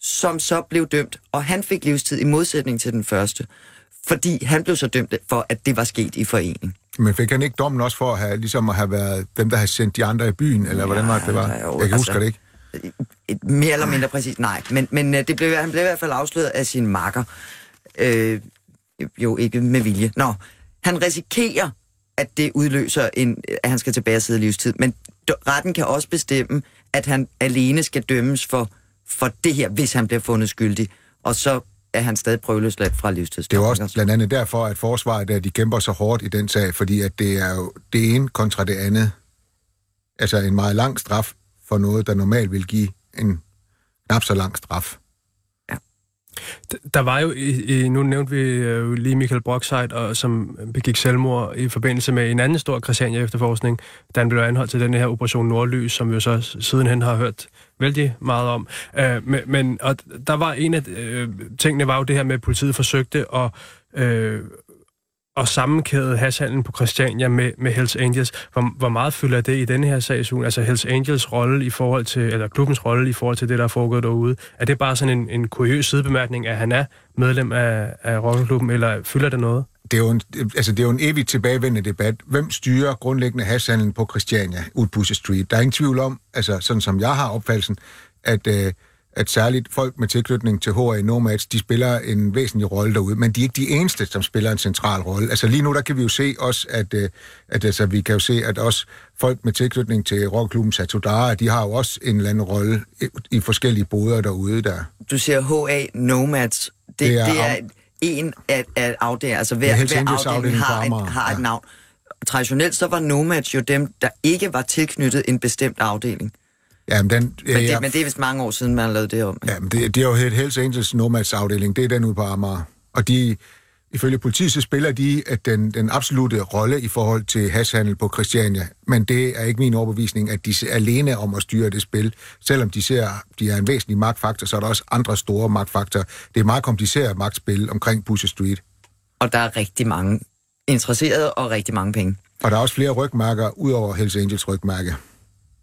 som så blev dømt, og han fik livstid i modsætning til den første, fordi han blev så dømt for, at det var sket i forening. Men fik han ikke dommen også for at have, ligesom at have været dem, der havde sendt de andre i byen, eller hvordan var det, det var? Ja, jo, Jeg kan altså- huske det ikke. Mere eller mindre præcis, nej. Men, men øh, det blev, han blev i hvert fald afsløret af sin makker. Øh, jo ikke med vilje. Nå, han risikerer, at det udløser, en, at han skal tilbage og sidde livstid. Men retten kan også bestemme, at han alene skal dømmes for, for det her, hvis han bliver fundet skyldig. Og så er han stadig prøveløsladt fra livstids. Det er jo også blandt andet derfor, at forsvaret der, de kæmper så hårdt i den sag, fordi at det er jo det ene kontra det andet. Altså en meget lang straf for noget, der normalt vil give en knap så lang straf. Der var jo, nu nævnte vi jo lige Michael Brockside, og, som begik selvmord i forbindelse med en anden stor Christiania efterforskning, da han blev anholdt til den her Operation Nordlys, som vi jo så sidenhen har hørt vældig meget om. Øh, men, men og der var en af øh, tingene var jo det her med, at politiet forsøgte at, øh, og sammenkæde hashhandlen på Christiania med, med Hells Angels. Hvor, hvor meget fylder det i denne her sag, Sune? Altså Hells Angels rolle i forhold til, eller klubbens rolle i forhold til det, der er foregået derude. Er det bare sådan en, en kuriøs sidebemærkning, at han er medlem af, af rockerklubben, eller fylder det noget? det er, jo en, altså det er jo en evigt tilbagevendende debat. Hvem styrer grundlæggende hashhandlen på Christiania, Udbusse Street? Der er ingen tvivl om, altså sådan som jeg har opfattelsen, at, øh, at særligt folk med tilknytning til HA Nomads, de spiller en væsentlig rolle derude, men de er ikke de eneste, som spiller en central rolle. Altså lige nu, der kan vi jo se også, at, øh, at altså, vi kan jo se, at også folk med tilknytning til rockklubben Satudara, de har jo også en eller anden rolle i, forskellige boder derude der. Du siger HA Nomads. Det, Det er det er en af, af afdelinger, altså hver, hver afdeling har, et, Amager, har et ja. navn. Traditionelt så var Nomads jo dem, der ikke var tilknyttet en bestemt afdeling. Ja, men, den, Men, det, ja, men det er vist mange år siden, man har lavet det om. Ja, men det, det er jo helt Hells Angels Nomads afdeling, det er den ude på Amager. Og de, ifølge politiet, så spiller de at den, den absolute rolle i forhold til hashhandel på Christiania. Men det er ikke min overbevisning, at de er alene om at styre det spil. Selvom de ser, de er en væsentlig magtfaktor, så er der også andre store magtfaktorer. Det er et meget kompliceret magtspil omkring Pusher Street. Og der er rigtig mange interesserede og rigtig mange penge. Og der er også flere rygmærker, ud over Hells Angels rygmærke.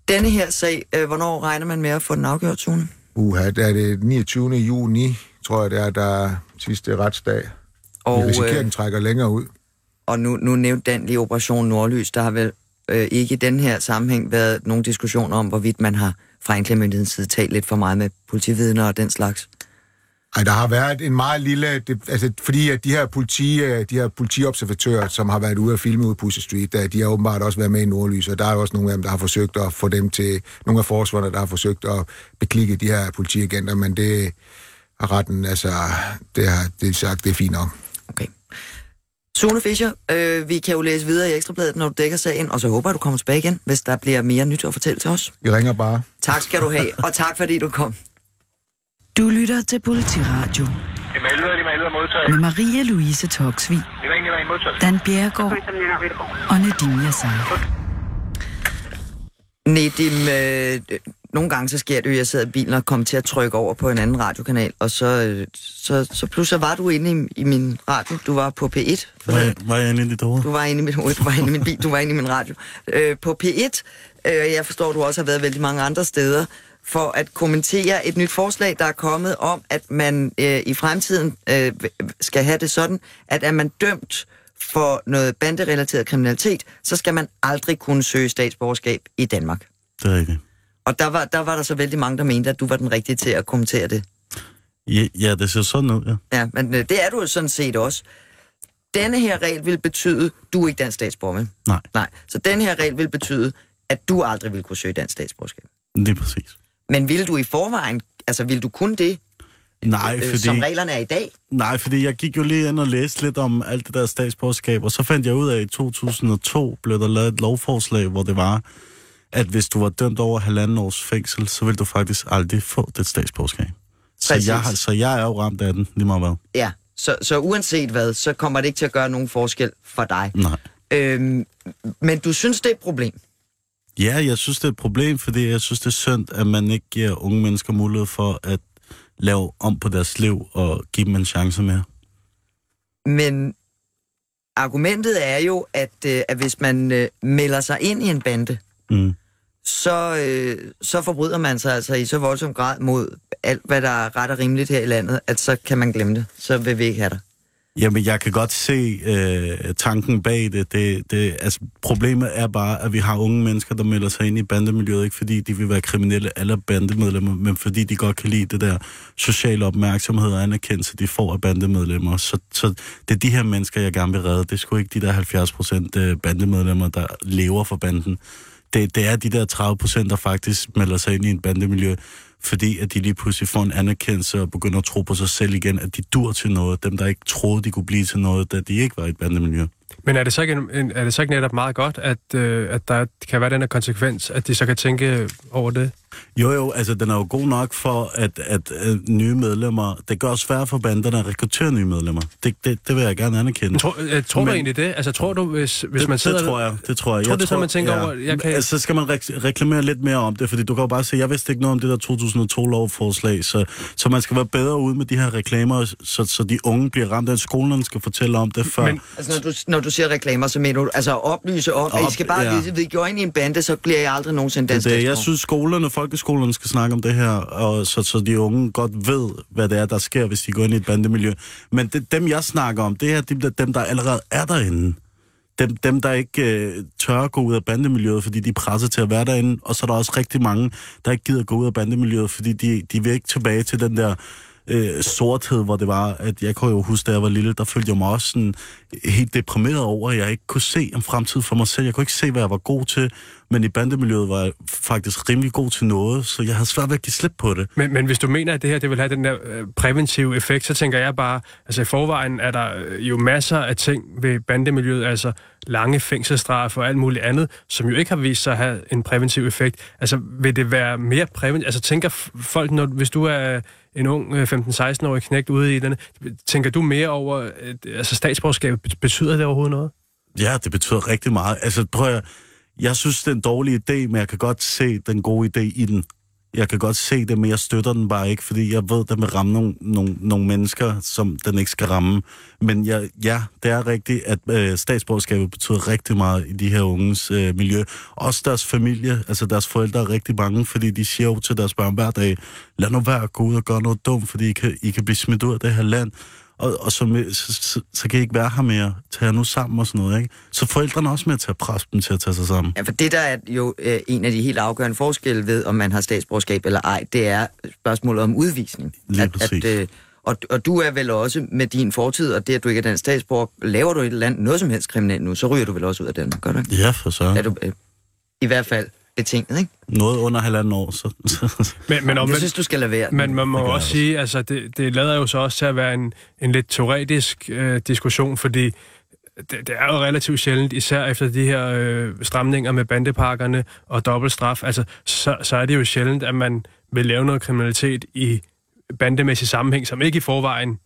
Denne her sag, øh, hvornår regner man med at få den afgjort, Tune? Uha, der er det 29. juni, tror jeg, det er, der er sidste retsdag. Og, Vi risikerer, øh, den trækker længere ud. og nu, nu nævnte Dan lige Operation Nordlys. Der har vel øh, ikke i den her sammenhæng været nogen diskussioner om, hvorvidt man har fra anklagemyndighedens side talt lidt for meget med politividner og den slags. Ej, der har været en meget lille... Det, altså, fordi at de her, politi, øh, de her politiobservatører, som har været ude at filme ude på Pusher Street, der, de har åbenbart også været med i Nordlys, og der er også nogle af dem, der har forsøgt at få dem til... Nogle af forsvarerne, der har forsøgt at beklikke de her politiagenter, men det har retten, altså... Det har det sagt, det er fint nok. Okay. Sune Fischer, øh, vi kan jo læse videre i Ekstrabladet, når du dækker sagen, og så håber jeg, du kommer tilbage igen, hvis der bliver mere nyt at fortælle til os. I ringer bare. Tak skal du have, og tak fordi du kom. Du lytter til Politiradio Det 11, det 11 modtaget. med Maria Louise Toksvig, er. Dan Bjergård og Nadine Yassar. Nedim, øh, nogle gange så sker det jo, at jeg sidder i bilen og kommer til at trykke over på en anden radiokanal, og så, øh, så, så pludselig var du inde i, i min radio. Du var på P1. Var jeg, var jeg inde i dit hoved? Du var inde i mit hoved, du var inde i min bil, du var inde i min radio. Øh, på P1, øh, jeg forstår, du også har været vældig mange andre steder, for at kommentere et nyt forslag, der er kommet om, at man øh, i fremtiden øh, skal have det sådan, at er man dømt for noget banderelateret kriminalitet, så skal man aldrig kunne søge statsborgerskab i Danmark. Det er rigtigt. Og der var, der var der så vældig mange, der mente, at du var den rigtige til at kommentere det. Ja, ja, det ser sådan ud, ja. Ja, men øh, det er du jo sådan set også. Denne her regel vil betyde, du er ikke dansk statsborger, vel? Nej, Nej, så den her regel vil betyde, at du aldrig vil kunne søge dansk statsborgerskab. det er præcis. Men vil du i forvejen, altså vil du kun det, Nej, øh, fordi... som reglerne er i dag? Nej, fordi jeg gik jo lige ind og læste lidt om alt det der statsborgerskab, og så fandt jeg ud af, at i 2002 blev der lavet et lovforslag, hvor det var, at hvis du var dømt over halvanden års fængsel, så vil du faktisk aldrig få det statsborgerskab. Så jeg, så jeg er jo ramt af den, lige meget hvad. Ja, så, så uanset hvad, så kommer det ikke til at gøre nogen forskel for dig. Nej. Øhm, men du synes, det er et problem? Ja, jeg synes, det er et problem, fordi jeg synes, det er synd, at man ikke giver unge mennesker mulighed for at lave om på deres liv og give dem en chance mere. Men argumentet er jo, at, øh, at hvis man øh, melder sig ind i en bande, Mm. så, øh, så forbryder man sig altså i så voldsom grad mod alt, hvad der er ret og rimeligt her i landet, at så kan man glemme det. Så vil vi ikke have dig. Jamen, jeg kan godt se øh, tanken bag det. det, det altså, problemet er bare, at vi har unge mennesker, der melder sig ind i bandemiljøet, ikke fordi de vil være kriminelle eller bandemedlemmer, men fordi de godt kan lide det der sociale opmærksomhed og anerkendelse, de får af bandemedlemmer. Så, så det er de her mennesker, jeg gerne vil redde. Det er sgu ikke de der 70 procent øh, bandemedlemmer, der lever for banden. Det, det er de der 30 procent, der faktisk melder sig ind i en bandemiljø, fordi at de lige pludselig får en anerkendelse og begynder at tro på sig selv igen, at de dur til noget. Dem, der ikke troede, de kunne blive til noget, da de ikke var i et bandemiljø. Men er det så ikke, en, er det så ikke netop meget godt, at, øh, at der kan være den her konsekvens, at de så kan tænke over det? Jo, jo, altså den er jo god nok for, at, at, at nye medlemmer... Det gør svært for banderne at rekruttere nye medlemmer. Det, det, det vil jeg gerne anerkende. Tror, øh, tror du Men- egentlig det? Altså, tror du, hvis, hvis det, man sidder... det tror jeg, det tror jeg. Tror jeg det sådan, man tænker over, jeg kan- Altså, så skal man re- reklamere lidt mere om det, fordi du kan jo bare se, jeg vidste ikke noget om det der 2002-lovforslag, så, så man skal være bedre ud med de her reklamer, så, så de unge bliver ramt af, at skolerne skal fortælle om det før. Men- Altså, når du, når du siger reklamer, så mener du altså oplyse om, at I Op- skal bare ja. vide, at vi går ind i en bande, så bliver jeg aldrig nogensinde dansk det, jeg statsborger. synes, skolerne, folkeskolerne skal snakke om det her, og så, så de unge godt ved, hvad det er, der sker, hvis de går ind i et bandemiljø. Men det, dem, jeg snakker om, det er dem, der, dem, der allerede er derinde. Dem, dem der ikke øh, tør at gå ud af bandemiljøet, fordi de er presset til at være derinde. Og så er der også rigtig mange, der ikke gider gå ud af bandemiljøet, fordi de, de vil ikke tilbage til den der øh, sorthed, hvor det var, at jeg kunne jo huske, da jeg var lille, der følte jeg mig også sådan helt deprimeret over, at jeg ikke kunne se en fremtid for mig selv. Jeg kunne ikke se, hvad jeg var god til, men i bandemiljøet var jeg faktisk rimelig god til noget, så jeg havde svært ved at give slip på det. Men, men hvis du mener, at det her det vil have den der øh, præventive effekt, så tænker jeg bare, altså i forvejen er der øh, jo masser af ting ved bandemiljøet, altså lange fængselsstraffe og alt muligt andet, som jo ikke har vist sig at have en præventiv effekt. Altså vil det være mere præventivt? Altså tænker folk, når, hvis du er en ung øh, 15-16-årig knægt ude i den, tænker du mere over, øh, altså statsborgerskab, betyder det overhovedet noget? Ja, det betyder rigtig meget. Altså, prøv at, jeg synes, det er en dårlig idé, men jeg kan godt se den gode idé i den. Jeg kan godt se det, men jeg støtter den bare ikke, fordi jeg ved, at den vil ramme nogle, nogle, nogle mennesker, som den ikke skal ramme. Men jeg, ja, det er rigtigt, at øh, statsborgerskabet betyder rigtig meget i de her unges øh, miljø. Også deres familie, altså deres forældre er rigtig bange, fordi de siger jo til deres børn hver dag, lad nu være at gå ud og gøre noget dumt, fordi I kan, I kan blive smidt ud af det her land og, og så, så, så, så kan I ikke være her mere. Tag jer nu sammen og sådan noget, ikke? Så forældrene også med til at presse dem til at tage sig sammen. Ja, for det der er jo øh, en af de helt afgørende forskelle ved, om man har statsborgerskab eller ej, det er spørgsmålet om udvisning. Lige præcis. øh, og, og du er vel også med din fortid, og det, at du ikke er dansk statsborger, laver du et eller andet, noget som helst kriminelt nu, så ryger du vel også ud af Danmark, gør du ikke? Ja, for så. Er du, øh, I hvert fald betinget, ikke? Noget under halvanden år, så... Men, men, om, Jeg synes, du skal lade være. Men man må også jeg sige, altså det, det lader jo så også til at være en, en lidt teoretisk øh, diskussion, fordi det, det er jo relativt sjældent, især efter de her øh, stramninger med bandepakkerne og dobbeltstraf, altså så, så er det jo sjældent, at man vil lave noget kriminalitet i bandemæssig sammenhæng, som ikke i forvejen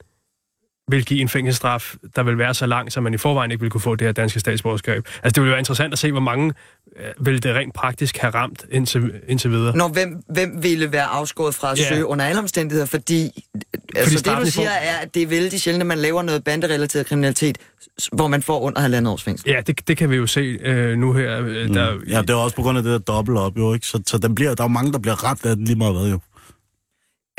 vil give en fængselsstraf, der vil være så lang, så man i forvejen ikke vil kunne få det her danske statsborgerskab. Altså det vil være interessant at se, hvor mange øh, vil det rent praktisk have ramt indtil, indtil videre. Når hvem, hvem ville være afskåret fra at Ja. søge under alle omstændigheder, fordi, altså det du siger er, at det er vældig sjældent, at man laver noget banderelateret kriminalitet, hvor man får under halvandet års fængsel. Ja, det, det kan vi jo se øh, nu her. Øh, der, Mm. ja, det er også på grund af det der dobbelt op, jo, ikke? Så, så den bliver, der er jo mange, der bliver ramt af den lige meget hvad, jo.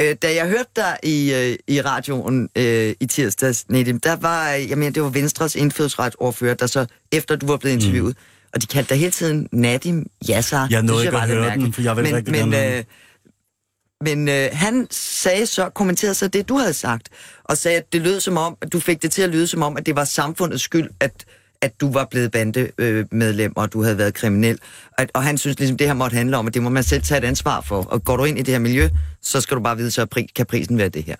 Øh, da jeg hørte dig i, øh, i radioen øh, i tirsdags, Nedim, der var, øh, jeg mener, det var Venstres indfødsretsordfører, der så, efter du var blevet interviewet, mm. og de kaldte dig hele tiden Nadim Yassar. Jeg nåede ikke at høre mærkeligt. den, for jeg vil men, rigtig men, øh, men øh, han sagde så, kommenterede så det, du havde sagt, og sagde, at det lød som om, at du fik det til at lyde som om, at det var samfundets skyld, at, at du var blevet bandemedlem, og du havde været kriminel. Og, og han synes ligesom, det her måtte handle om, at det må man selv tage et ansvar for. Og går du ind i det her miljø, så skal du bare vide, så pri- kan prisen være det her.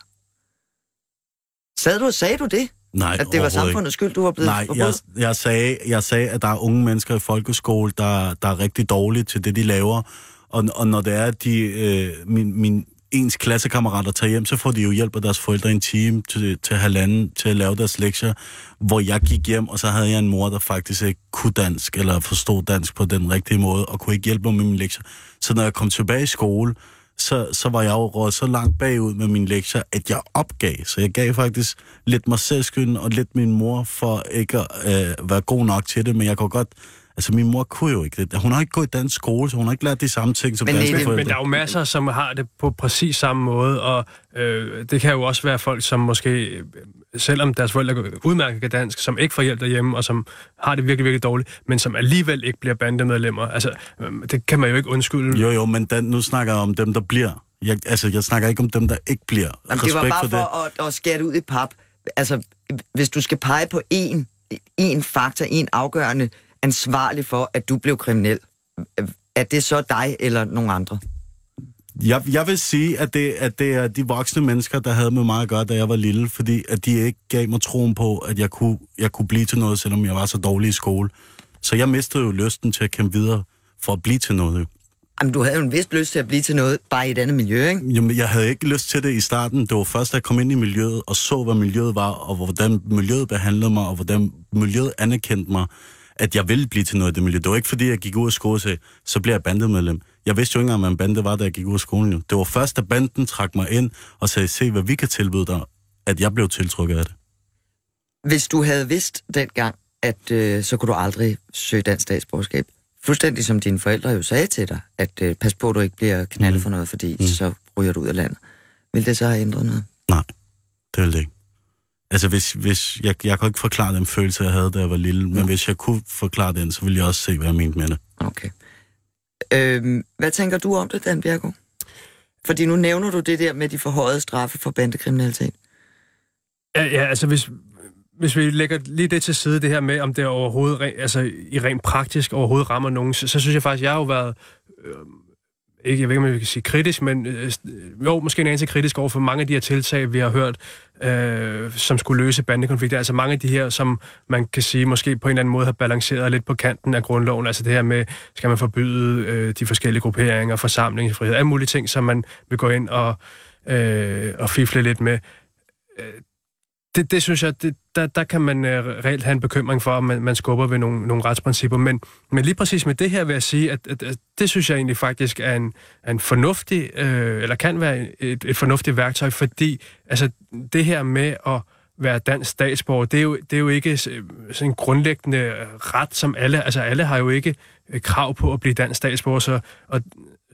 Sagde du, sagde du det? Nej, At det var samfundets skyld, du var blevet Nej, jeg, jeg, sagde, jeg sagde, at der er unge mennesker i folkeskole, der, der er rigtig dårlige til det, de laver. Og, og når det er, at de, øh, min, min ens klassekammerater tager hjem, så får de jo hjælp af deres forældre en time til, til halvanden til at lave deres lektier, hvor jeg gik hjem, og så havde jeg en mor, der faktisk ikke kunne dansk, eller forstod dansk på den rigtige måde, og kunne ikke hjælpe mig med mine lektier. Så når jeg kom tilbage i skole, så, så var jeg jo råd så langt bagud med mine lektier, at jeg opgav. Så jeg gav faktisk lidt mig selv skylden, og lidt min mor for ikke at øh, være god nok til det, men jeg kunne godt... Altså, min mor kunne jo ikke det. Hun har ikke gået i dansk skole, så hun har ikke lært de samme ting som Men danske det- Men, forældre. men der er jo masser, som har det på præcis samme måde, og øh, det kan jo også være folk, som måske, øh, selvom deres forældre udmærket kan dansk, som ikke får hjælp derhjemme, og som har det virkelig, virkelig dårligt, men som alligevel ikke bliver bandemedlemmer. Altså, øh, det kan man jo ikke undskylde. Jo, jo, men den, nu snakker jeg om dem, der bliver. Jeg, altså, jeg snakker ikke om dem, der ikke bliver. Jamen, det var bare for for, det. at, at skære det ud i pap. Altså, hvis du skal pege på én, én faktor, en afgørende ansvarlig for, at du blev kriminel, er det så dig eller nogen andre? Jeg, jeg vil sige, at det, at det er de voksne mennesker, der havde med mig at gøre, da jeg var lille, fordi at de ikke gav mig troen på, at jeg kunne, jeg kunne blive til noget, selvom jeg var så dårlig i skole. Så jeg mistede jo lysten til at kæmpe videre for at blive til noget. Jamen, du havde jo en vis lyst til at blive til noget, bare i et andet miljø, ikke? Jamen, jeg havde ikke lyst til det i starten. Det var først, da jeg kom ind i miljøet og så, hvad miljøet var, og hvordan miljøet behandlede mig, og hvordan miljøet anerkendte mig, at jeg ville blive til noget i det miljø. Det var ikke, fordi jeg gik ud af skole og sagde, så bliver jeg bandemedlem. Jeg vidste jo ikke engang, hvad en bande var, da jeg gik ud af skolen. Jo. Det var først, da banden trak mig ind og sagde, se, hvad vi kan tilbyde dig, at jeg blev tiltrukket af det. Hvis du havde vidst dengang, at øh, så kunne du aldrig søge dansk statsborgerskab, fuldstændig som dine forældre jo sagde til dig, at øh, pas på, at du ikke bliver knaldet mm. for noget, fordi mm. så ryger du ud af landet. Vil det så have ændret noget? Nej, det ville det ikke. Altså, hvis, hvis jeg, jeg kan ikke forklare den følelse, jeg havde, da jeg var lille, men hvis jeg kunne forklare den, så ville jeg også se, hvad jeg mente med det. Okay. Øhm, hvad tænker du om det, Dan Bjergo? Fordi nu nævner du det der med de forhøjede straffe for bandekriminalitet. Ja, ja altså hvis, hvis vi lægger lige det til side, det her med, om det overhovedet, altså i rent praktisk overhovedet rammer nogen, så, så synes jeg faktisk, jeg har jo været, øh, ikke, jeg ved ikke, om jeg kan sige kritisk, men øh, jo, måske en anelse kritisk over for mange af de her tiltag, vi har hørt, øh, som skulle løse bandekonflikter. Altså mange af de her, som man kan sige, måske på en eller anden måde har balanceret lidt på kanten af grundloven. Altså det her med, skal man forbyde øh, de forskellige grupperinger, forsamlingsfrihed, alle mulige ting, som man vil gå ind og, øh, og fifle lidt med. Øh, det, det synes jeg, det, der, der kan man øh, reelt have en bekymring for, at man, man skubber ved nogle, nogle retsprincipper. Men, men lige præcis med det her vil jeg sige, at, at, at det synes jeg egentlig faktisk er en, er en fornuftig, øh, eller kan være et, et fornuftigt værktøj, fordi altså, det her med at være dansk statsborger, det er jo, det er jo ikke øh, sådan en grundlæggende ret, som alle, altså alle har jo ikke øh, krav på at blive dansk statsborger, så, og,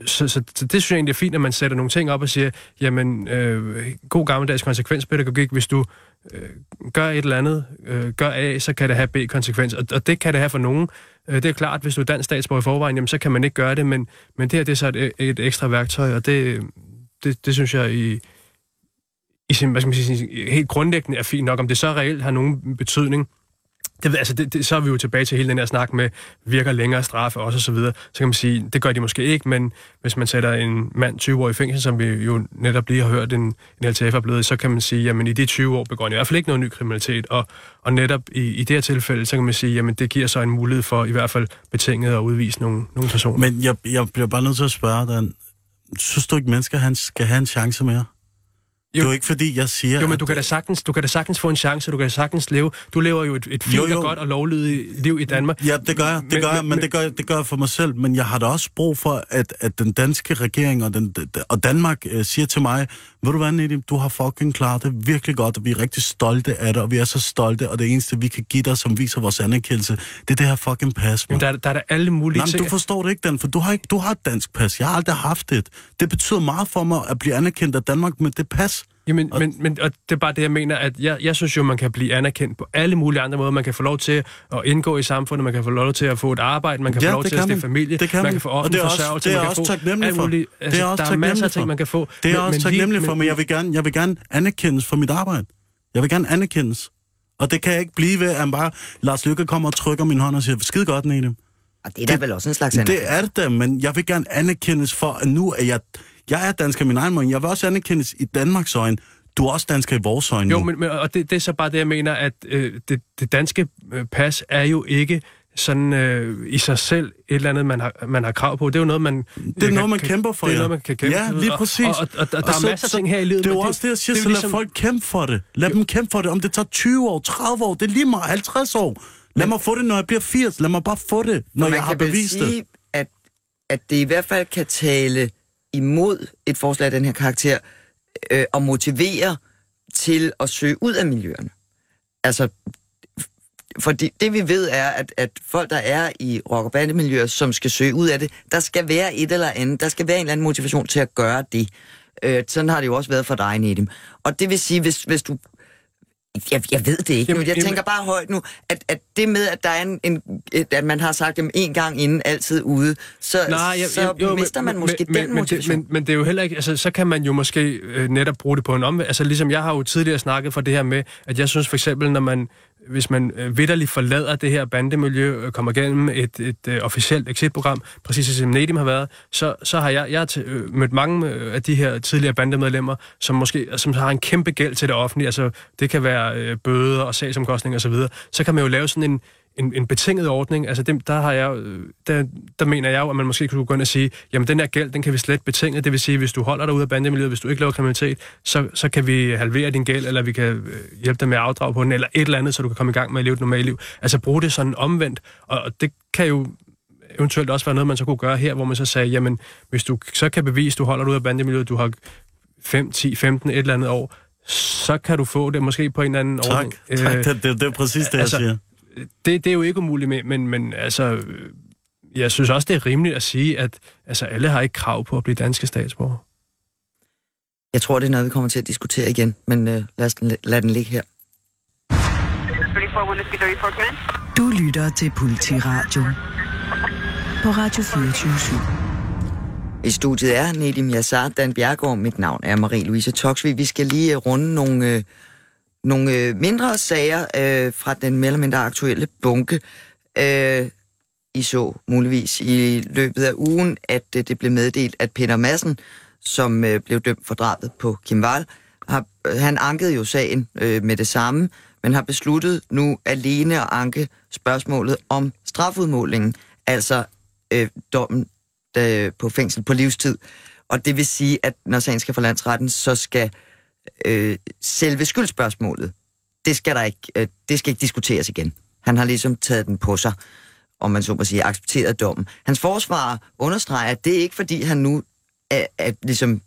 så, så, så det synes jeg egentlig er fint, at man sætter nogle ting op og siger, jamen, øh, god gammeldags konsekvenspædagogik, hvis du øh, gør et eller andet, øh, gør A, så kan det have B-konsekvens, og, og det kan det have for nogen. Øh, det er klart, hvis du er dansk statsborger i forvejen, jamen, så kan man ikke gøre det, men, men det her det er så et, et ekstra værktøj, og det, det, det synes jeg i, i sin, hvad skal man sige, helt grundlæggende er fint nok. Om det så reelt har nogen betydning, det, altså det, det, så er vi jo tilbage til hele den her snak med, virker længere straffe også og så videre. Så kan man sige, det gør de måske ikke, men hvis man sætter en mand 20 år i fængsel, som vi jo netop lige har hørt en, en LTF er blevet, så kan man sige, jamen i de 20 år begår han i hvert fald ikke noget ny kriminalitet. Og, og netop i, i det her tilfælde, så kan man sige, jamen det giver så en mulighed for i hvert fald betinget at udvise nogle, nogle personer. Men jeg, jeg bliver bare nødt til at spørge dig, synes du ikke, mennesker han skal have en chance mere? Jo. Det er jo ikke fordi, jeg siger... Jo, men du kan, da sagtens, du kan da sagtens få en chance, du kan da sagtens leve... Du lever jo et, et fint jo, jo. og godt og lovlydigt liv i Danmark. Ja, det gør jeg, det men, gør jeg, men, men det, gør, det gør jeg for mig selv. Men jeg har da også brug for, at, at den danske regering og, den, og Danmark øh, siger til mig, ved du hvad, Nedim, du har fucking klaret det virkelig godt, og vi er rigtig stolte af det, og vi er så stolte, og det eneste, vi kan give dig, som viser vores anerkendelse, det er det her fucking pas, man. Jamen, der, der er der alle mulige Nej, ting. du forstår det ikke, Dan, for du har, ikke, du har et dansk pas. Jeg har aldrig haft det. Det betyder meget for mig at blive anerkendt af Danmark med det pas. Jamen, og... men, men og det er bare det, jeg mener, at jeg, jeg synes jo, man kan blive anerkendt på alle mulige andre måder. Man kan få lov til at indgå i samfundet, man kan få lov til at få et arbejde, man kan ja, få lov til at stifte familie, det kan man kan få offentlig forsørgelse, det er man også kan få alt muligt. Altså, det er også der er masser af ting, man kan få. Det er men, også taknemmelig for, men jeg vil, gerne, jeg vil gerne anerkendes for mit arbejde. Jeg vil gerne anerkendes. Og det kan jeg ikke blive ved, at bare Lars Lykke kommer og trykker min hånd og siger, skide godt, Nene. Og det er da vel også en slags anerkendelse. Det er det da, men jeg vil gerne anerkendes for, at nu er jeg... Jeg er dansker i min egen måde. Jeg vil også anerkendes i Danmarks øjne. Du er også dansker i vores øjne. Jo, men, men og det, det er så bare det, jeg mener, at øh, det, det danske øh, pas er jo ikke sådan øh, i sig selv et eller andet, man har, man har krav på. Det er jo noget, man... Det er noget, man kan, kæmper for, Det er ja. noget, man kan kæmpe Ja, lige præcis. Og, og, og, og der og så, er masser af ting her i livet. Det er jo også det, jeg siger, det, så lad ligesom... folk kæmpe for det. Lad jo. dem kæmpe for det. Om det tager 20 år, 30 år, det er lige meget 50 år. Lad men, mig få det, når jeg bliver 80. Lad mig bare få det, når jeg har bevist sige, det. At, at det i hvert fald kan tale imod et forslag af den her karakter, øh, og motivere til at søge ud af miljøerne. Altså, fordi det vi ved er, at, at folk, der er i rock- og bandemiljøer, som skal søge ud af det, der skal være et eller andet, der skal være en eller anden motivation til at gøre det. Øh, sådan har det jo også været for dig, Nedim. Og det vil sige, hvis, hvis du jeg, jeg ved det ikke jamen, Jeg tænker bare højt nu, at, at det med, at der er en, en at man har sagt dem en gang inden, altid ude, så, Nej, jeg, så jo, jo, mister man men, måske men, den motivation. Men, men, men det er jo heller ikke, altså så kan man jo måske øh, netop bruge det på en omvendt. Altså ligesom jeg har jo tidligere snakket for det her med, at jeg synes for eksempel, når man hvis man øh, vidderligt forlader det her bandemiljø øh, kommer gennem et, et øh, officielt exit-program, præcis som Nedim har været, så, så har jeg, jeg har mødt mange af de her tidligere bandemedlemmer, som måske som har en kæmpe gæld til det offentlige. Altså, det kan være øh, bøder og sagsomkostninger osv. Så, så kan man jo lave sådan en, en, en betinget ordning, altså dem, der, har jeg, øh, der, der mener jeg jo, at man måske kunne gå ind og sige, jamen den her gæld, den kan vi slet betinge, det vil sige, hvis du holder dig ude af bandemiljøet, hvis du ikke laver kriminalitet, så, så kan vi halvere din gæld, eller vi kan øh, hjælpe dig med at afdrage på den, eller et eller andet, så du kan komme i gang med at leve et normalt liv. Altså bruge det sådan omvendt, og, og det kan jo eventuelt også være noget, man så kunne gøre her, hvor man så sagde, jamen, hvis du så kan bevise, du holder dig ude af bandemiljøet, du har 5, 10, 15, et eller andet år, så kan du få det måske på en eller anden Tak, ordning. tak. Øh, Det, det, det er præcis det, altså, jeg siger. Det, det er jo ikke umuligt, med, men, men altså, øh, jeg synes også, det er rimeligt at sige, at altså, alle har ikke krav på at blive danske statsborger. Jeg tror, det er noget, vi kommer til at diskutere igen, men øh, lad, os, lad den ligge her. 34 Whiskey 34 command. Du lytter til Politiradio på Radio 24 I studiet er Nedim Yassar, Dan Bjergård. Mit navn er Marie-Louise Toksvig. Vi skal lige runde nogle, øh, nogle øh, mindre sager øh, fra den mere eller mindre aktuelle bunke. Øh, I så muligvis i løbet af ugen, at øh, det blev meddelt, at Peter Madsen, som øh, blev dømt for drabet på Kim Wall, har, øh, han ankede jo sagen øh, med det samme, men har besluttet nu alene at anke spørgsmålet om strafudmålingen, altså øh, dommen øh, på fængsel på livstid. Og det vil sige, at når sagen skal for landsretten, så skal øh, Øh, selve skyldspørgsmålet, det skal, der ikke, øh, det skal ikke diskuteres igen. Han har ligesom taget den på sig, om man så må sige, accepteret dommen. Hans forsvar understreger, at det er ikke fordi, han nu er, er, ligesom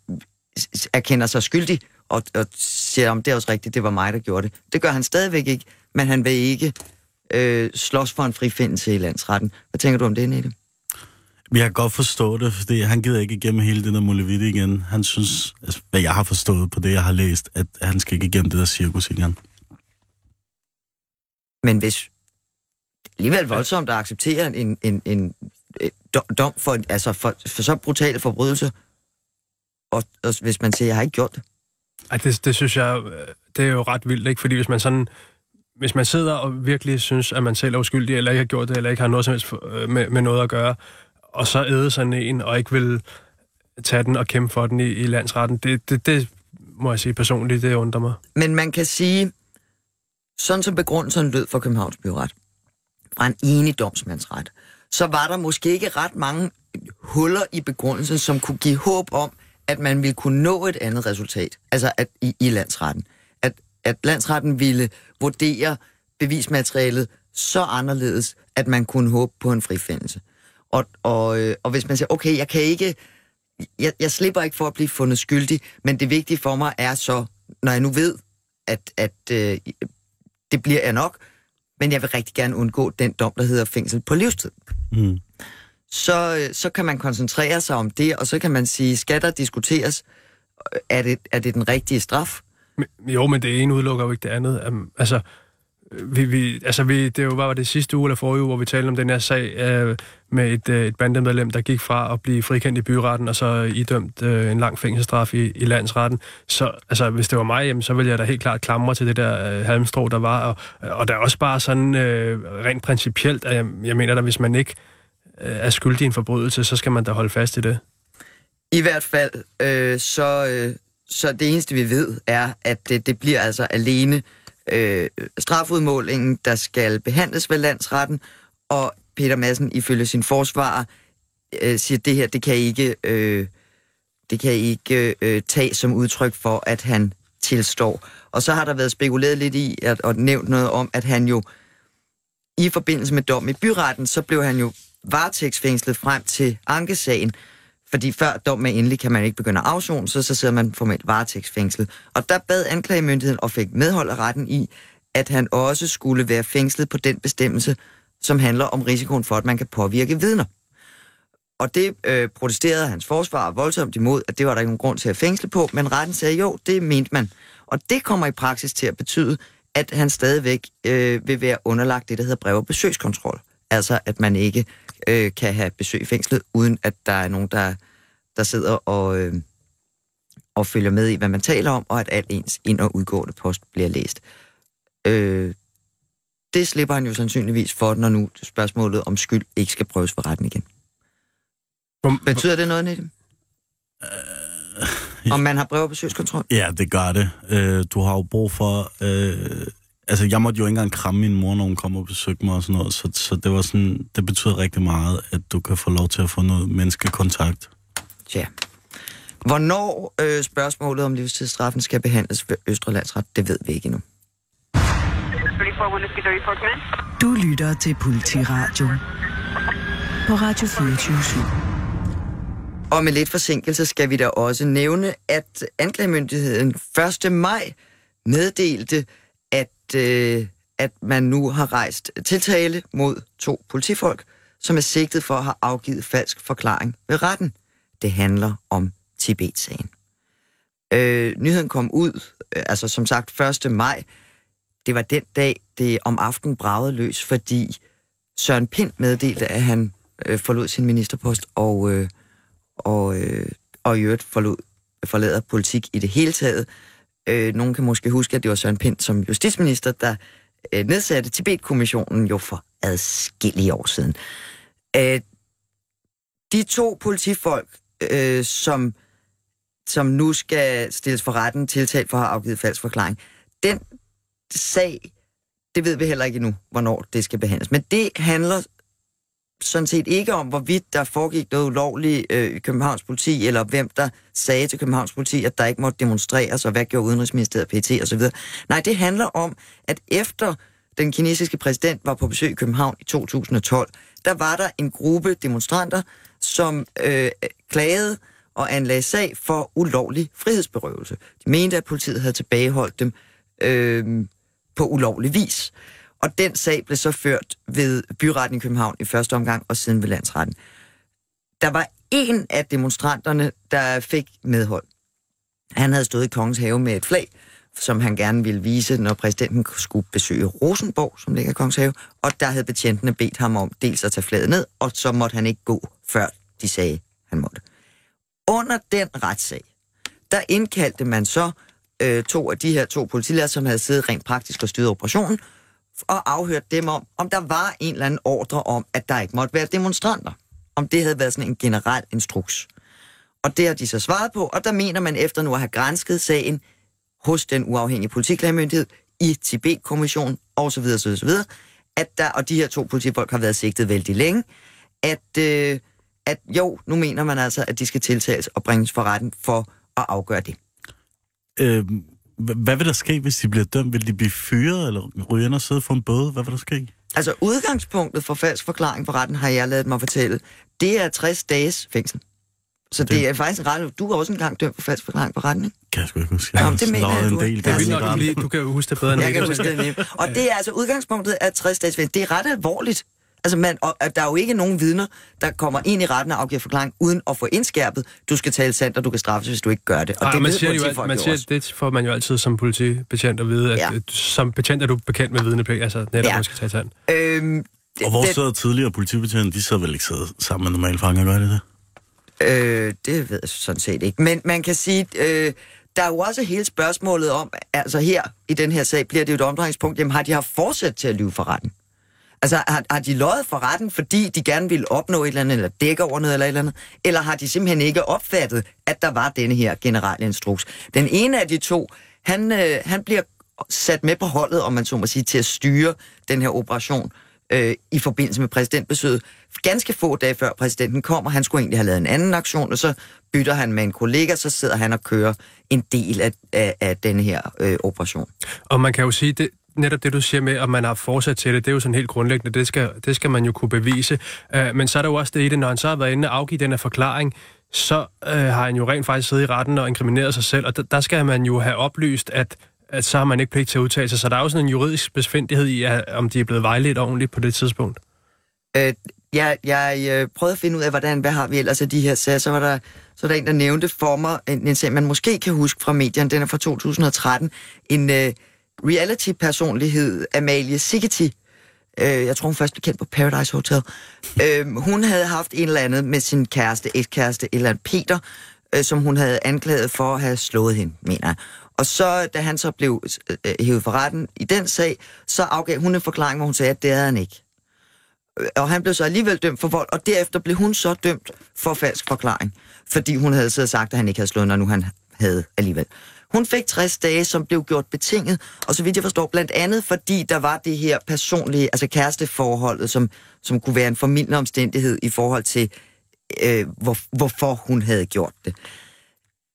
erkender sig skyldig, og, og siger, om det er også rigtigt, det var mig, der gjorde det. Det gør han stadigvæk ikke, men han vil ikke øh, slås for en frifindelse i landsretten. Hvad tænker du om det, Nette? Men jeg kan godt forstå det, fordi han gider ikke igennem hele det der mulevitte igen. Han synes, altså, hvad jeg har forstået på det, jeg har læst, at han skal ikke igennem det der cirkus igen. Men hvis alligevel voldsomt at acceptere en, en, en, en dom- for, altså for, for så brutale forbrydelser, og, og hvis man siger, jeg har ikke gjort det. Ej, det, det synes jeg, øh, det er jo ret vildt, ikke? Fordi hvis man sådan, hvis man sidder og virkelig synes, at man selv er uskyldig, eller ikke har gjort det, eller ikke har noget som helst øh, med, med noget at gøre, og så æde sådan en, og ikke vil tage den og kæmpe for den i, i landsretten, det, det, det må jeg sige personligt, det undrer mig. Men man kan sige, sådan som begrundelsen lød for Københavns Byret, fra en enig domsmandsret, så var der måske ikke ret mange huller i begrundelsen, som kunne give håb om, at man ville kunne nå et andet resultat, altså at, i, i landsretten. At, at landsretten ville vurdere bevismaterialet så anderledes, at man kunne håbe på en frifindelse. Og, og, øh, og hvis man siger, okay, jeg kan ikke, jeg, jeg slipper ikke for at blive fundet skyldig, men det vigtige for mig er så, når jeg nu ved, at, at øh, det bliver jeg nok, men jeg vil rigtig gerne undgå den dom, der hedder fængsel på livstid. Mm. Så, øh, så kan man koncentrere sig om det, og så kan man sige, skal der diskuteres, er det, er det den rigtige straf? Men, jo, men det ene udelukker jo ikke det andet. Um, altså, Øh, vi, vi, altså vi, det jo, var det sidste uge eller forrige uge, hvor vi talte om den her sag øh, med et, øh, et bandemedlem, der gik fra at blive frikendt i byretten, og så idømt øh, en lang fængselsstraf i, i landsretten. Så altså, hvis det var mig, jamen, så ville jeg da helt klart klamre til det der øh, halmstrå, der var. Og, og der er også bare sådan øh, rent principielt, at jeg, jeg mener, da, hvis man ikke øh, er skyldig i en forbrydelse, så skal man da holde fast i det. I hvert fald, øh, så, øh, så det eneste vi ved er, at det, det bliver altså alene øh, strafudmålingen, der skal behandles ved landsretten, og Peter Madsen ifølge sin forsvar øh, siger, at det her, det kan ikke, øh, det kan ikke øh, tage som udtryk for, at han tilstår. Og så har der været spekuleret lidt i, at, og nævnt noget om, at han jo i forbindelse med dom i byretten, så blev han jo varetægtsfængslet frem til ankesagen, fordi før dommen er endelig, kan man ikke begynde at afzone, så, så sidder man formelt varetægtsfængslet. Og der bad anklagemyndigheden og fik medhold af retten i, at han også skulle være fængslet på den bestemmelse, som handler om risikoen for, at man kan påvirke vidner. Og det øh, protesterede hans forsvar voldsomt imod, at det var der ikke nogen grund til at fængsle på, men retten sagde, jo, det mente man. Og det kommer i praksis til at betyde, at han stadigvæk øh, vil være underlagt det, der hedder brev- og besøgskontrol. Altså, at man ikke øh, kan have besøg i fængslet, uden at der er nogen, der, der sidder og, øh, og følger med i, hvad man taler om, og at alt ens ind- og udgående post bliver læst. Øh, det slipper han jo sandsynligvis for, når nu spørgsmålet om skyld ikke skal prøves for retten igen. Hvor, Betyder det noget, Nette? Om man har brev- og besøgskontrol? Ja, det gør det. Øh, du har jo brug for... Øh, altså, jeg måtte jo ikke engang kramme min mor, når hun kom og besøgte mig og sådan noget, så, så det var sådan, det betyder rigtig meget, at du kan få lov til at få noget menneskekontakt. Ja. Hvornår øh, spørgsmålet om livstidsstraffen skal behandles ved Østre Landsret, det ved vi ikke endnu. Du lytter til Politiradio på Radio 24 Og med lidt forsinkelse skal vi da også nævne, at anklagemyndigheden 1. maj meddelte, at, øh, at man nu har rejst tiltale mod to politifolk, som er sigtet for at have afgivet falsk forklaring ved retten. Det handler om Tibet-sagen. Øh, nyheden kom ud, øh, altså som sagt 1. maj. Det var den dag, det om aftenen bragede løs, fordi Søren Pind meddelte, at han øh, forlod sin ministerpost og, øh, og, øh, og i øvrigt forlod, forlader politik i det hele taget. Øh, nogen kan måske huske, at det var Søren Pind som justitsminister, der øh, nedsatte Tibet-kommissionen jo for adskillige år siden. Øh, de to politifolk, øh, som, som nu skal stilles for retten tiltalt for at have afgivet falsk forklaring, den sag, det ved vi heller ikke nu, hvornår det skal behandles. Men det handler sådan set ikke om, hvorvidt der foregik noget ulovligt øh, i Københavns politi, eller hvem der sagde til Københavns politi, at der ikke måtte demonstreres, og hvad gjorde Udenrigsministeriet, PT osv. Nej, det handler om, at efter den kinesiske præsident var på besøg i København i 2012, der var der en gruppe demonstranter, som øh, klagede og anlagde sag for ulovlig frihedsberøvelse. De mente, at politiet havde tilbageholdt dem øh, på ulovlig vis. Og den sag blev så ført ved byretten i København i første omgang, og siden ved landsretten. Der var en af demonstranterne, der fik medhold. Han havde stået i Kongens Have med et flag, som han gerne ville vise, når præsidenten skulle besøge Rosenborg, som ligger i Kongens Have, og der havde betjentene bedt ham om dels at tage flaget ned, og så måtte han ikke gå, før de sagde, han måtte. Under den retssag, der indkaldte man så øh, to af de her to politilærer, som havde siddet rent praktisk og styret operationen, og afhørt dem om, om der var en eller anden ordre om, at der ikke måtte være demonstranter. Om det havde været sådan en generel instruks. Og det har de så svaret på, og der mener man efter nu at have grænsket sagen hos den uafhængige politiklagemyndighed i Tibet-kommissionen osv., osv., osv., at der, og de her to politifolk har været sigtet vældig længe, at, øh, at jo, nu mener man altså, at de skal tiltales og bringes for retten for at afgøre det. Øhm hvad vil der ske, hvis de bliver dømt? Vil de blive fyret, eller ryge ind og sidde for en bøde? Hvad vil der ske? Altså udgangspunktet for falsk forklaring for retten, har jeg lavet mig fortælle, det er 60 dages fængsel. Så det, Det- er faktisk en ret... Du har også engang dømt for falsk forklaring på retten, ikke? Kan jeg sgu ikke huske. Nå, det mener jeg, du en del det er vildt nok, du, retten. lige, du kan jo huske det bedre end Jeg kan huske det. Og det er altså udgangspunktet af 60 dages fængsel. Det er ret alvorligt. Altså, man, og, at der er jo ikke nogen vidner, der kommer ind i retten og afgiver forklaring, uden at få indskærpet, du skal tale sandt, og du kan straffes, hvis du ikke gør det. Og Ej, det man ved siger, jo, man jo siger, også. det får man jo altid som politibetjent at vide, at Ja. som betjent er du bekendt med vidnepligt, altså netop, Ja. man skal tage tand. Øhm, Og hvor det, sidder tidligere politibetjente? De sidder vel ikke sidder sammen med normale fanger, gør det det? Øh, det ved jeg sådan set ikke. Men man kan sige, øh, der er jo også hele spørgsmålet om, altså her i den her sag bliver det jo et omdrejningspunkt, jamen har de haft forsæt til at lyve for retten? Altså har, har de løjet for retten, fordi de gerne ville opnå et eller andet, eller dække over noget eller et eller andet? Eller har de simpelthen ikke opfattet, at der var denne her generelle instruks? Den ene af de to, han, øh, han bliver sat med på holdet, om man så må sige, til at styre den her operation øh, i forbindelse med præsidentbesøget. Ganske få dage før præsidenten kommer, han skulle egentlig have lavet en anden aktion, og så bytter han med en kollega, så sidder han og kører en del af, af, af denne her øh, operation. Og man kan jo sige, det, netop det, du siger med, at man har forsat til det, det er jo sådan helt grundlæggende, det skal, det skal man jo kunne bevise. Øh, men så er der jo også det i det, når han så har været inde og afgive den her forklaring, så øh, har han jo rent faktisk siddet i retten og inkrimineret sig selv, og der, der skal man jo have oplyst, at at så har man ikke pligt til at udtale sig. Så der er jo sådan en juridisk besvindelighed i, at, om de er blevet vejledt ordentligt på det tidspunkt. Øh, jeg jeg øh, prøvede at finde ud af, hvordan, hvad har vi ellers af de her sager. Så var der, så var der en, der nævnte for mig, en, en sag, man måske kan huske fra medierne, den er fra 2013, en øh, reality-personlighed, Amalie Sigeti. Øh, jeg tror, hun først blev kendt på Paradise Hotel. Øh, hun havde haft en eller andet med sin kæreste, et kæreste eller andet Peter, øh, som hun havde anklaget for at have slået hende, mener jeg. Og så, da han så blev øh, øh hævet for retten i den sag, så afgav hun en forklaring, hvor hun sagde, at det havde han ikke. Øh, og han blev så alligevel dømt for vold, og derefter blev hun så dømt for falsk forklaring, fordi hun havde siddet og sagt, at han ikke havde slået, når nu han havde alligevel. Hun fik 60 dage, som blev gjort betinget, og så vidt jeg forstår, blandt andet fordi der var det her personlige, altså kæresteforholdet, som, som kunne være en formidlende omstændighed i forhold til, øh, hvor, hvorfor hun havde gjort det.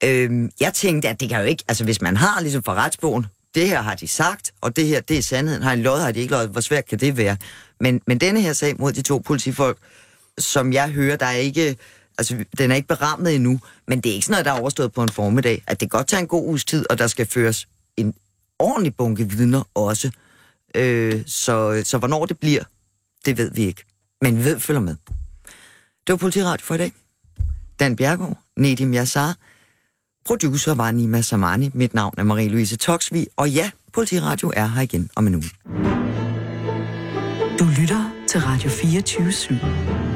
Øh, jeg tænkte, at det kan jo ikke, altså hvis man har ligesom fra retsbogen, det her har de sagt, og det her, det er sandheden. Har en lod, har de ikke lod? Hvor svært kan det være? Men, men denne her sag mod de to politifolk, som jeg hører, der er ikke, altså den er ikke berammet endnu, men det er ikke sådan noget, der er overstået på en formiddag. At det godt tager en god uges tid, og der skal føres en ordentlig bunke vidner også. Øh, så, så hvornår det bliver, det ved vi ikke. Men vi ved, følger med. Det var Politiradio for i dag. Dan Bjergaard, Nedim Yassar, producer var Nima Samani, mit navn er Marie-Louise Toksvi, og ja, Politiradio er her igen om en uge. Du lytter til Radio 24 /7.